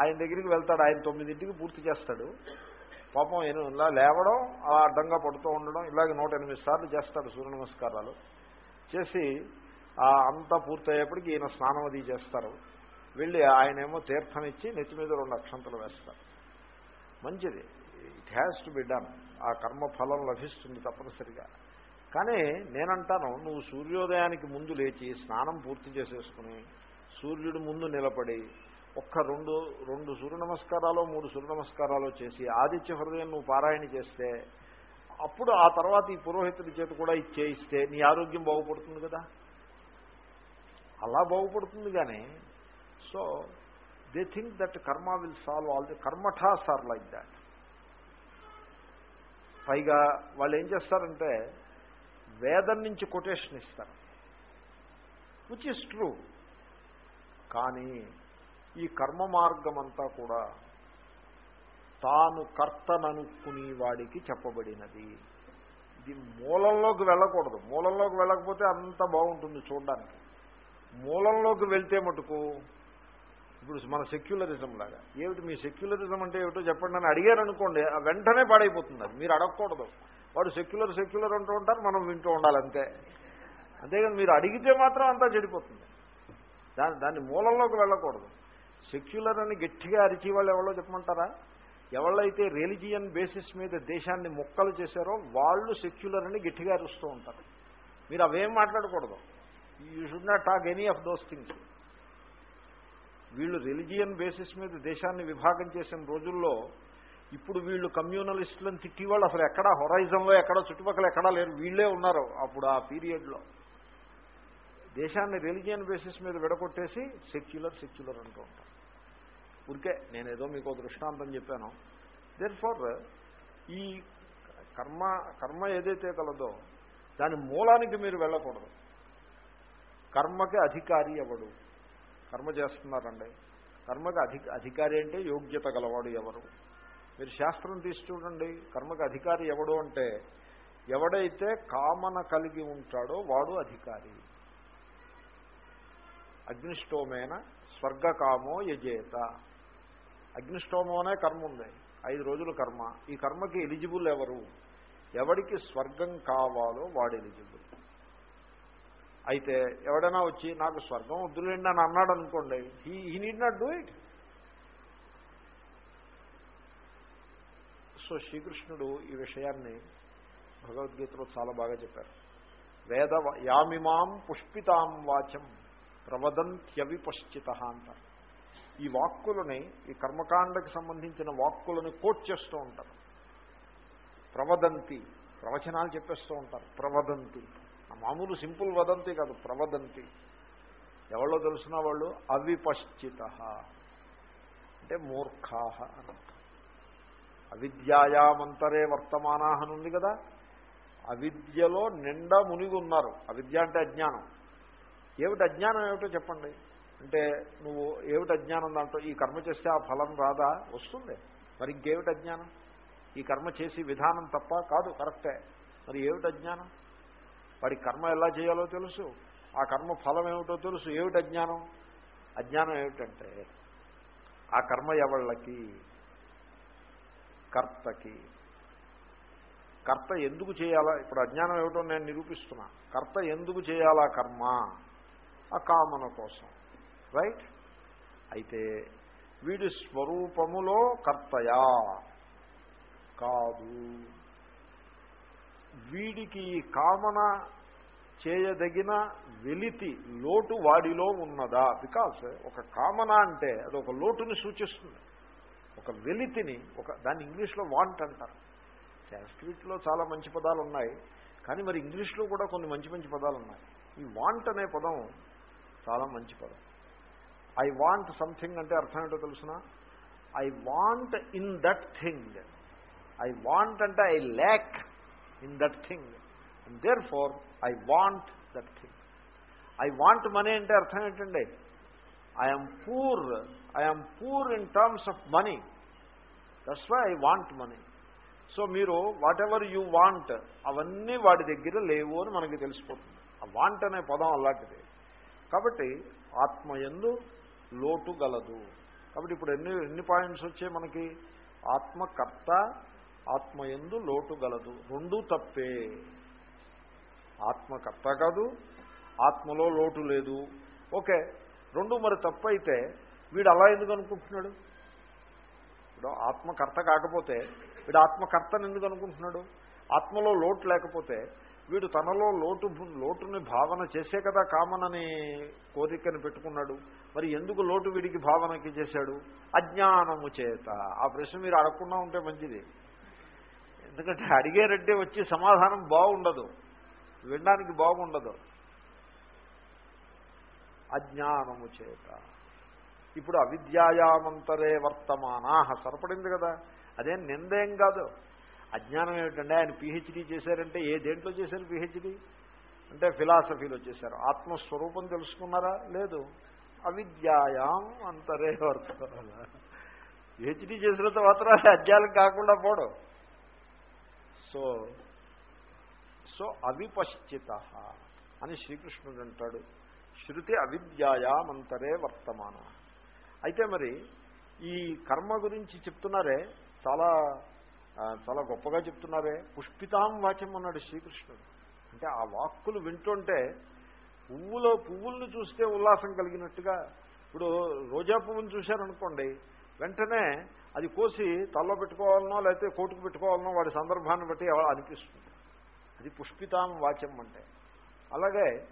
ఆయన దగ్గరికి వెళ్తాడు. ఆయన తొమ్మిదింటికి పూర్తి చేస్తాడు. పాపం ఈయన ఇలా లేవడం అలా అడ్డంగా పడుతూ ఉండడం ఇలాగ నూట ఎనిమిది సార్లు చేస్తాడు సూర్య నమస్కారాలు చేసి ఆ అంతా పూర్తయ్యేప్పటికి ఈయన స్నానం అది చేస్తారు. వెళ్ళి ఆయనేమో తీర్థం ఇచ్చి నెత్తి మీద రెండు అక్షంతలు వేస్తారు. మంచిది. It has to be done ఆ కర్మ ఫలం లభిస్తుంది తప్పనిసరిగా. కానీ నేనంటాను నువ్వు సూర్యోదయానికి ముందు లేచి స్నానం పూర్తి చేసేసుకుని సూర్యుడు ముందు నిలబడి ఒక్క రెండు రెండు సూర్య నమస్కారాలు మూడు సూర్య నమస్కారాలు చేసి ఆదిత్య హృదయం నువ్వు పారాయణ చేస్తే అప్పుడు ఆ తర్వాత ఈ పురోహితుడి చేత కూడా ఇచ్చేయిస్తే నీ ఆరోగ్యం బాగుపడుతుంది కదా? అలా బాగుపడుతుంది కానీ so they think that karma will solve all the కర్మఠాస్ are like that పైగా వాళ్ళు ఏం చేస్తారంటే వేదం నుంచి కొటేషన్ ఇస్తారు. విచ్ ఇస్ ట్రూ కానీ ఈ కర్మ మార్గం అంతా కూడా తాను కర్తననుకుని వాడికి చెప్పబడినది. ఇది మూలంలోకి వెళ్ళకూడదు. మూలంలోకి వెళ్ళకపోతే అంత బాగుంటుంది చూడడానికి. మూలంలోకి వెళ్తే మటుకు ఇప్పుడు మన సెక్యులరిజం లాగా. ఏమిటి మీ సెక్యులరిజం అంటే ఏమిటో చెప్పండి అని అడిగారు అనుకోండి ఆ వెంటనే పాడైపోతుంది అది. మీరు అడగకూడదు. వాడు సెక్యులర్ సెక్యులర్ అంటూ ఉంటారు మనం వింటూ ఉండాలి అంతే. అంతేగాని మీరు అడిగితే మాత్రం అంతా చెడిపోతుంది. దాని దాన్ని మూలంలోకి వెళ్ళకూడదు. సెక్యులర్ అని గట్టిగా అరిచి వాళ్ళు ఎవరో చెప్పమంటారా? ఎవళ్ళైతే రిలిజియన్ బేసిస్ మీద దేశాన్ని మొక్కలు చేశారో వాళ్ళు సెక్యులర్ అని గట్టిగా అరుస్తూ ఉంటారు. మీరు అవేం మాట్లాడకూడదు. You should not talk any of those things వీళ్ళు రిలిజియన్ బేసిస్ మీద దేశాన్ని విభాగం చేసిన రోజుల్లో ఇప్పుడు వీళ్ళు కమ్యూనలిస్టులను తిట్టి వాళ్ళు అసలు ఎక్కడా హొరైజన్లో ఎక్కడా చుట్టుపక్కల ఎక్కడా లేరు. వీళ్ళే ఉన్నారు అప్పుడు ఆ పీరియడ్లో. దేశాన్ని రిలిజియన్ బేసిస్ మీద విడగొట్టేసి సెక్యులర్ సెక్యులర్ అంటూ ఉంటారు. ఊరికే నేను ఏదో మీకు దృష్టాంతం చెప్పాను. దేర్ ఫార్ ఈ కర్మ కర్మ ఏదైతే కలదో దాని మూలానికి మీరు వెళ్ళకూడదు. కర్మకి అధికారి ఎవడు? కర్మ చేస్తున్నారండి. కర్మకి అధి అధికారి అంటే యోగ్యత గలవాడు ఎవరు? మీరు శాస్త్రం తీసి చూడండి. కర్మకి అధికారి ఎవడు అంటే ఎవడైతే కామన కలిగి ఉంటాడో వాడు అధికారి. అగ్నిష్టోమేన స్వర్గకామో యజేత. అగ్నిష్టోమం అనే కర్మ ఉంది. ఐదు రోజుల కర్మ. ఈ కర్మకి ఎలిజిబుల్ ఎవరు? ఎవడికి స్వర్గం కావాలో వాడు ఎలిజిబుల్. అయితే ఎవడైనా వచ్చి నాకు స్వర్గం వద్దులేండి అని అన్నాడు అనుకోండి he he need not do it so శ్రీకృష్ణుడు ఈ విషయాన్ని భగవద్గీతలో చాలా బాగా చెప్పారు. వేద యామిమాం పుష్పితాం వాచం ప్రవదంత్యవిపశ్చిత అంటారు. ఈ వాక్కులని ఈ కర్మకాండకి సంబంధించిన వాక్కులని కోట్ చేస్తూ ఉంటారు. ప్రవదంతి ప్రవచనాలు చెప్పేస్తూ ఉంటారు. ప్రవదంతి. మామూలు సింపుల్ వదంతి కాదు ప్రవదంతి. ఎవరో తెలుసిన వాళ్ళు? అవిపశ్చిత. అంటే మూర్ఖాహ అవిద్యాయామంతరే వర్తమానా అని ఉంది కదా? అవిద్యలో నిండా మునిగి ఉన్నారు అవిద్య అంటే అజ్ఞానం. ఏమిటి అజ్ఞానం ఏమిటో చెప్పండి. అంటే నువ్వు ఏమిటి అజ్ఞానం దాంట్లో? ఈ కర్మ చేస్తే ఆ ఫలం రాదా? వస్తుంది. మరి ఇంకేమిటి అజ్ఞానం? ఈ కర్మ చేసి విధానం తప్ప కాదు కరెక్టే. మరి ఏమిటి అజ్ఞానం? వాడి కర్మ ఎలా చేయాలో తెలుసు. ఆ కర్మ ఫలం ఏమిటో తెలుసు. ఏమిటి అజ్ఞానం? అజ్ఞానం ఏమిటంటే ఆ కర్మ ఎవళ్ళకి? కర్తకి. కర్త ఎందుకు చేయాలా? ఇప్పుడు అజ్ఞానం ఏమిటో నేను నిరూపిస్తున్నా. కర్త ఎందుకు చేయాలా కర్మ? ఆ కామన కోసం. రైట్ అయితే వీడి స్వరూపములో కర్తయా? కాదు. వీడికి ఈ కామన చేయదగిన వెలితి లోటు వాడిలో ఉన్నదా? బికాస్ ఒక కామన అంటే అది ఒక లోటుని సూచిస్తుంది. ఒక వెలితిని ఒక దాన్ని ఇంగ్లీష్లో వాంట్ అంటారు. సంస్క్రిట్లో చాలా మంచి పదాలు ఉన్నాయి. కానీ మరి ఇంగ్లీష్లో కూడా కొన్ని మంచి మంచి పదాలు ఉన్నాయి. ఈ వాంట్ అనే పదం చాలా మంచి పదం. ఐ వాంట్ సంథింగ్ అంటే అర్థం ఏంటో తెలుసిన? I want in that thing I want అంటే I lack in that thing and therefore I want that thing I want money అంటే అర్థం ఏంటండి I'm poor I'm poor in terms of money that's why I want money so మీరు whatever you want అవన్నీ వాడి దగ్గర లేవు అని మనకి తెలిసిపోతుంది. ఆ వాంట్ అనే పదం అలాంటిది. కాబట్టి ఆత్మయందు లోటు గలదు. కాబట్టి ఇప్పుడు ఎన్ని ఎన్ని పాయింట్స్ వచ్చాయి మనకి? ఆత్మకర్త ఆత్మయందు లోటు గలదు. రెండూ తప్పే. ఆత్మకర్త కాదు ఆత్మలో లోటు లేదు. ఓకే రెండు మరి తప్పైతే వీడు అలా ఎందుకు అనుకుంటున్నాడు? ఇప్పుడు ఆత్మకర్త కాకపోతే వీడు ఆత్మకర్తను ఎందుకు అనుకుంటున్నాడు? ఆత్మలో లోటు లేకపోతే వీడు తనలో లోటు లోటుని భావన చేసే కదా కామనని కోరికని పెట్టుకున్నాడు. మరి ఎందుకు లోటు వీడికి భావనకి చేశాడు? అజ్ఞానము చేత. ఆ ప్రశ్న మీరు అడగకుండా ఉంటే మంచిది. ఎందుకంటే అడిగారంటే వచ్చి సమాధానం బాగుండదు. వినడానికి బాగుండదు. అజ్ఞానము చేత. ఇప్పుడు అవిద్యాయామంతరే వర్తమానా సరపడింది కదా. అదేం నిందేం కాదు. అజ్ఞానం ఏమిటంటే ఆయన పిహెచ్డీ చేశారంటే ఏ దేంట్లో చేశారు పిహెచ్డీ? అంటే ఫిలాసఫీలో చేశారు. ఆత్మస్వరూపం తెలుసుకున్నారా? లేదు. అవిద్యాయాం అంతరే వర్తమాన పిహెచ్డీ చేసిన తర్వాత అజ్ఞానం కాకుండా పోవడం. సో సో అవిపశ్చిత అని శ్రీకృష్ణుడు అంటాడు. శృతి అవిద్యాయామంతరే వర్తమాన. అయితే మరి ఈ కర్మ గురించి చెప్తున్నారే చాలా చాలా గొప్పగా చెప్తున్నారే. పుష్పితాం వాక్యం అన్నాడు శ్రీకృష్ణుడు. అంటే ఆ వాక్కులు వింటుంటే పువ్వులో పువ్వులను చూస్తే ఉల్లాసం కలిగినట్టుగా ఇప్పుడు రోజా పువ్వును చూశారనుకోండి వెంటనే అది కోసి తల్లో పెట్టుకోవాలనో లేకపోతే కోటుకు పెట్టుకోవాలనో వాడి సందర్భాన్ని బట్టి అనిపిస్తుంది. అది పుష్పితాం వాచ్యం అంటే. అలాగే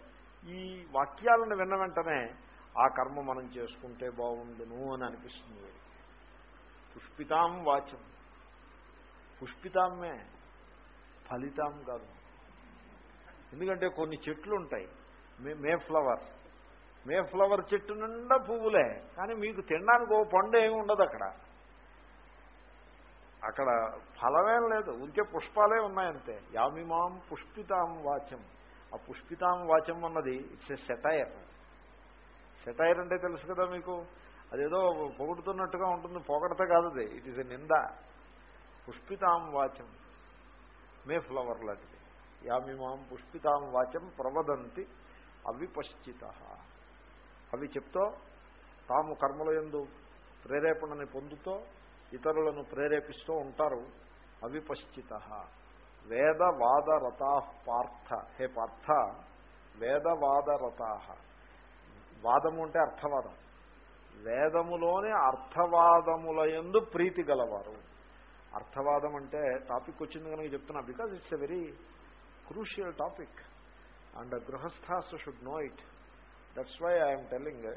ఈ వాక్యాలను విన్న వెంటనే ఆ కర్మ మనం చేసుకుంటే బాగుండును అని అనిపిస్తుంది. పుష్పితాం వాచం పుష్పితామే ఫలితాం కాదు. ఎందుకంటే కొన్ని చెట్లు ఉంటాయి. మే మే ఫ్లవర్. మే ఫ్లవర్ చెట్టు నిండా పువ్వులే. కానీ మీకు తినడానికి ఓ పండు ఏమి ఉండదు అక్కడ. అక్కడ ఫలమేం లేదు. ఉంటే పుష్పాలే ఉన్నాయంతే. యామిమాం పుష్పితాం వాచం ఆ పుష్పితాం వాచం అన్నది ఇట్స్ ఎ సెటైర్. సెటైర్ అంటే తెలుసు కదా మీకు? అదేదో పొగుడుతున్నట్టుగా ఉంటుంది. పొగడత కాదు అది. ఇట్ ఈస్ ఎ నింద. పుష్పితాం వాచం మే ఫ్లవర్ లాంటిది. యామిమాం పుష్పితాం వాచం ప్రవదంతి అవిపశ్చిత. అవి చెప్తో తాము కర్మల ఎందు ప్రేరేపణని పొందుతో ఇతరులను ప్రేరేపిస్తూ ఉంటారు. అవిపశ్చిత. వేదవాదరతా పార్థ. హే పార్థ వేదవాదరతా. వాదము అంటే అర్థవాదం. వేదములోని అర్థవాదముల ఎందు ప్రీతి గలవారు. అర్థవాదం అంటే టాపిక్ వచ్చింది కనుక చెప్తున్నా because it's a very crucial topic. And గృహస్థాస్ should know it. That's why I'm telling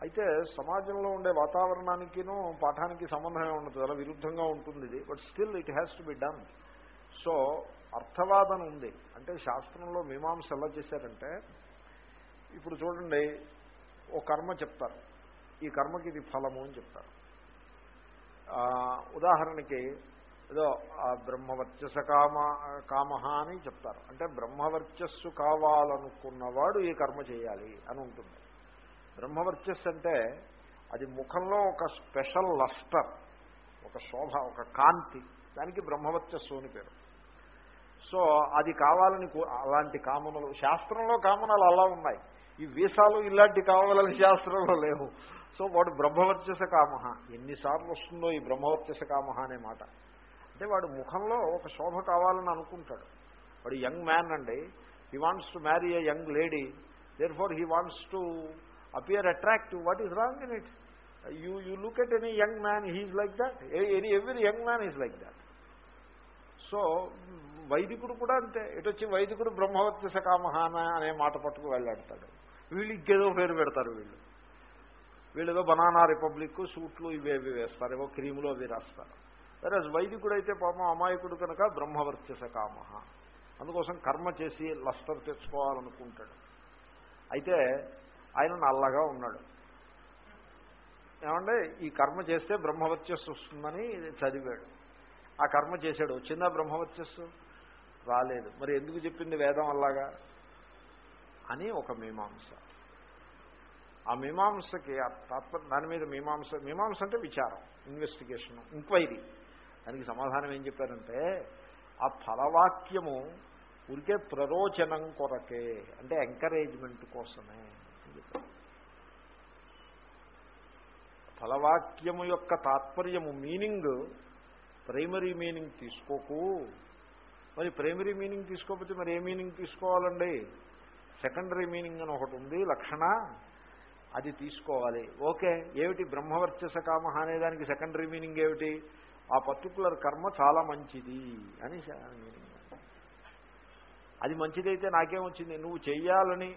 అయితే సమాజంలో ఉండే వాతావరణానికినూ పాఠానికి సంబంధమే ఉండదు. చాలా విరుద్ధంగా ఉంటుంది ఇది. But still it has to be done so అర్థవాదన ఉంది. అంటే శాస్త్రంలో మీమాంస ఎలా చేశారంటే ఇప్పుడు చూడండి ఓ కర్మ చెప్తారు. ఈ కర్మకి ఇది ఫలము అని చెప్తారు. ఉదాహరణకి ఏదో బ్రహ్మవర్చస్సు కామ కామ అని చెప్తారు. అంటే బ్రహ్మవర్చస్సు కావాలనుకున్నవాడు ఈ కర్మ చేయాలి అని ఉంటుంది. బ్రహ్మవర్చస్సు అంటే అది ముఖంలో ఒక స్పెషల్ లస్టర్ ఒక శోభ ఒక కాంతి. దానికి బ్రహ్మవర్చస్సు అని పేరు. సో అది కావాలని అలాంటి కామనలు శాస్త్రంలో కామనలు అలా ఉన్నాయి. ఈ వీసాలు ఇలాంటి కావాలని శాస్త్రంలో లేవు. సో వాడు బ్రహ్మవర్చస కామహ. ఎన్నిసార్లు వస్తుందో ఈ బ్రహ్మవర్చస కామహ అనే మాట. అంటే వాడు ముఖంలో ఒక శోభ కావాలని అనుకుంటాడు. వాడు యంగ్ మ్యాన్ అండి. He wants to marry a young lady. Therefore he wants to appear attractive what is wrong in it you you look at any young man he's like that any every young man is like that so వైదికుడు కూడా అంతే ఎటొచ్చి వైదికుడు బ్రహ్మవత్స కామహాన అనే మాట పట్టుకు వెళ్ళాడతాడు వీళ్ళు ఇంకేదో పేరు పెడతారు వీళ్ళు వీళ్ళు ఏదో బనానా రిపబ్లిక్ సూట్లు ఇవేవి వేస్తారు ఏవో క్రీములు అవి రాస్తారు. సరే వైదికుడు అయితే పాపం అమాయకుడు కనుక బ్రహ్మవర్చస కామ అందుకోసం కర్మ చేసి లస్టర్ తెచ్చుకోవాలనుకుంటాడు. అయితే ఆయన నల్లగా ఉన్నాడు. ఏమంటే ఈ కర్మ చేస్తే బ్రహ్మవర్చస్సు వస్తుందని చదివాడు. ఆ కర్మ చేశాడు. వచ్చిందా బ్రహ్మవర్చస్సు రాలేదు. మరి ఎందుకు చెప్పింది వేదం అలాగా అని ఒక మీమాంస. ఆ మీమాంసకి తాత్పర్యం దాని మీద మీమాంస మీమాంస అంటే విచారం ఇన్వెస్టిగేషన్ ఎంక్వైరీ దానికి సమాధానం ఏం చెప్పారంటే ఆ ఫలవాక్యము ఉరికే ప్రరోచనం కొరకే అంటే ఎంకరేజ్మెంట్ కోసమే. ఫలవాక్యము యొక్క తాత్పర్యము మీనింగ్ ప్రైమరీ మీనింగ్ తీసుకోకు. మరి ప్రైమరీ మీనింగ్ తీసుకోకపోతే మరి ఏ మీనింగ్ తీసుకోవాలండి? సెకండరీ మీనింగ్ అని ఒకటి ఉంది లక్షణ అది తీసుకోవాలి. ఓకే ఏమిటి? బ్రహ్మవర్చస కామ అనేదానికి సెకండరీ మీనింగ్ ఏమిటి? ఆ పర్టికులర్ కర్మ చాలా మంచిది అని మీనింగ్ అది మంచిదైతే నాకేమొచ్చింది నువ్వు చెయ్యాలని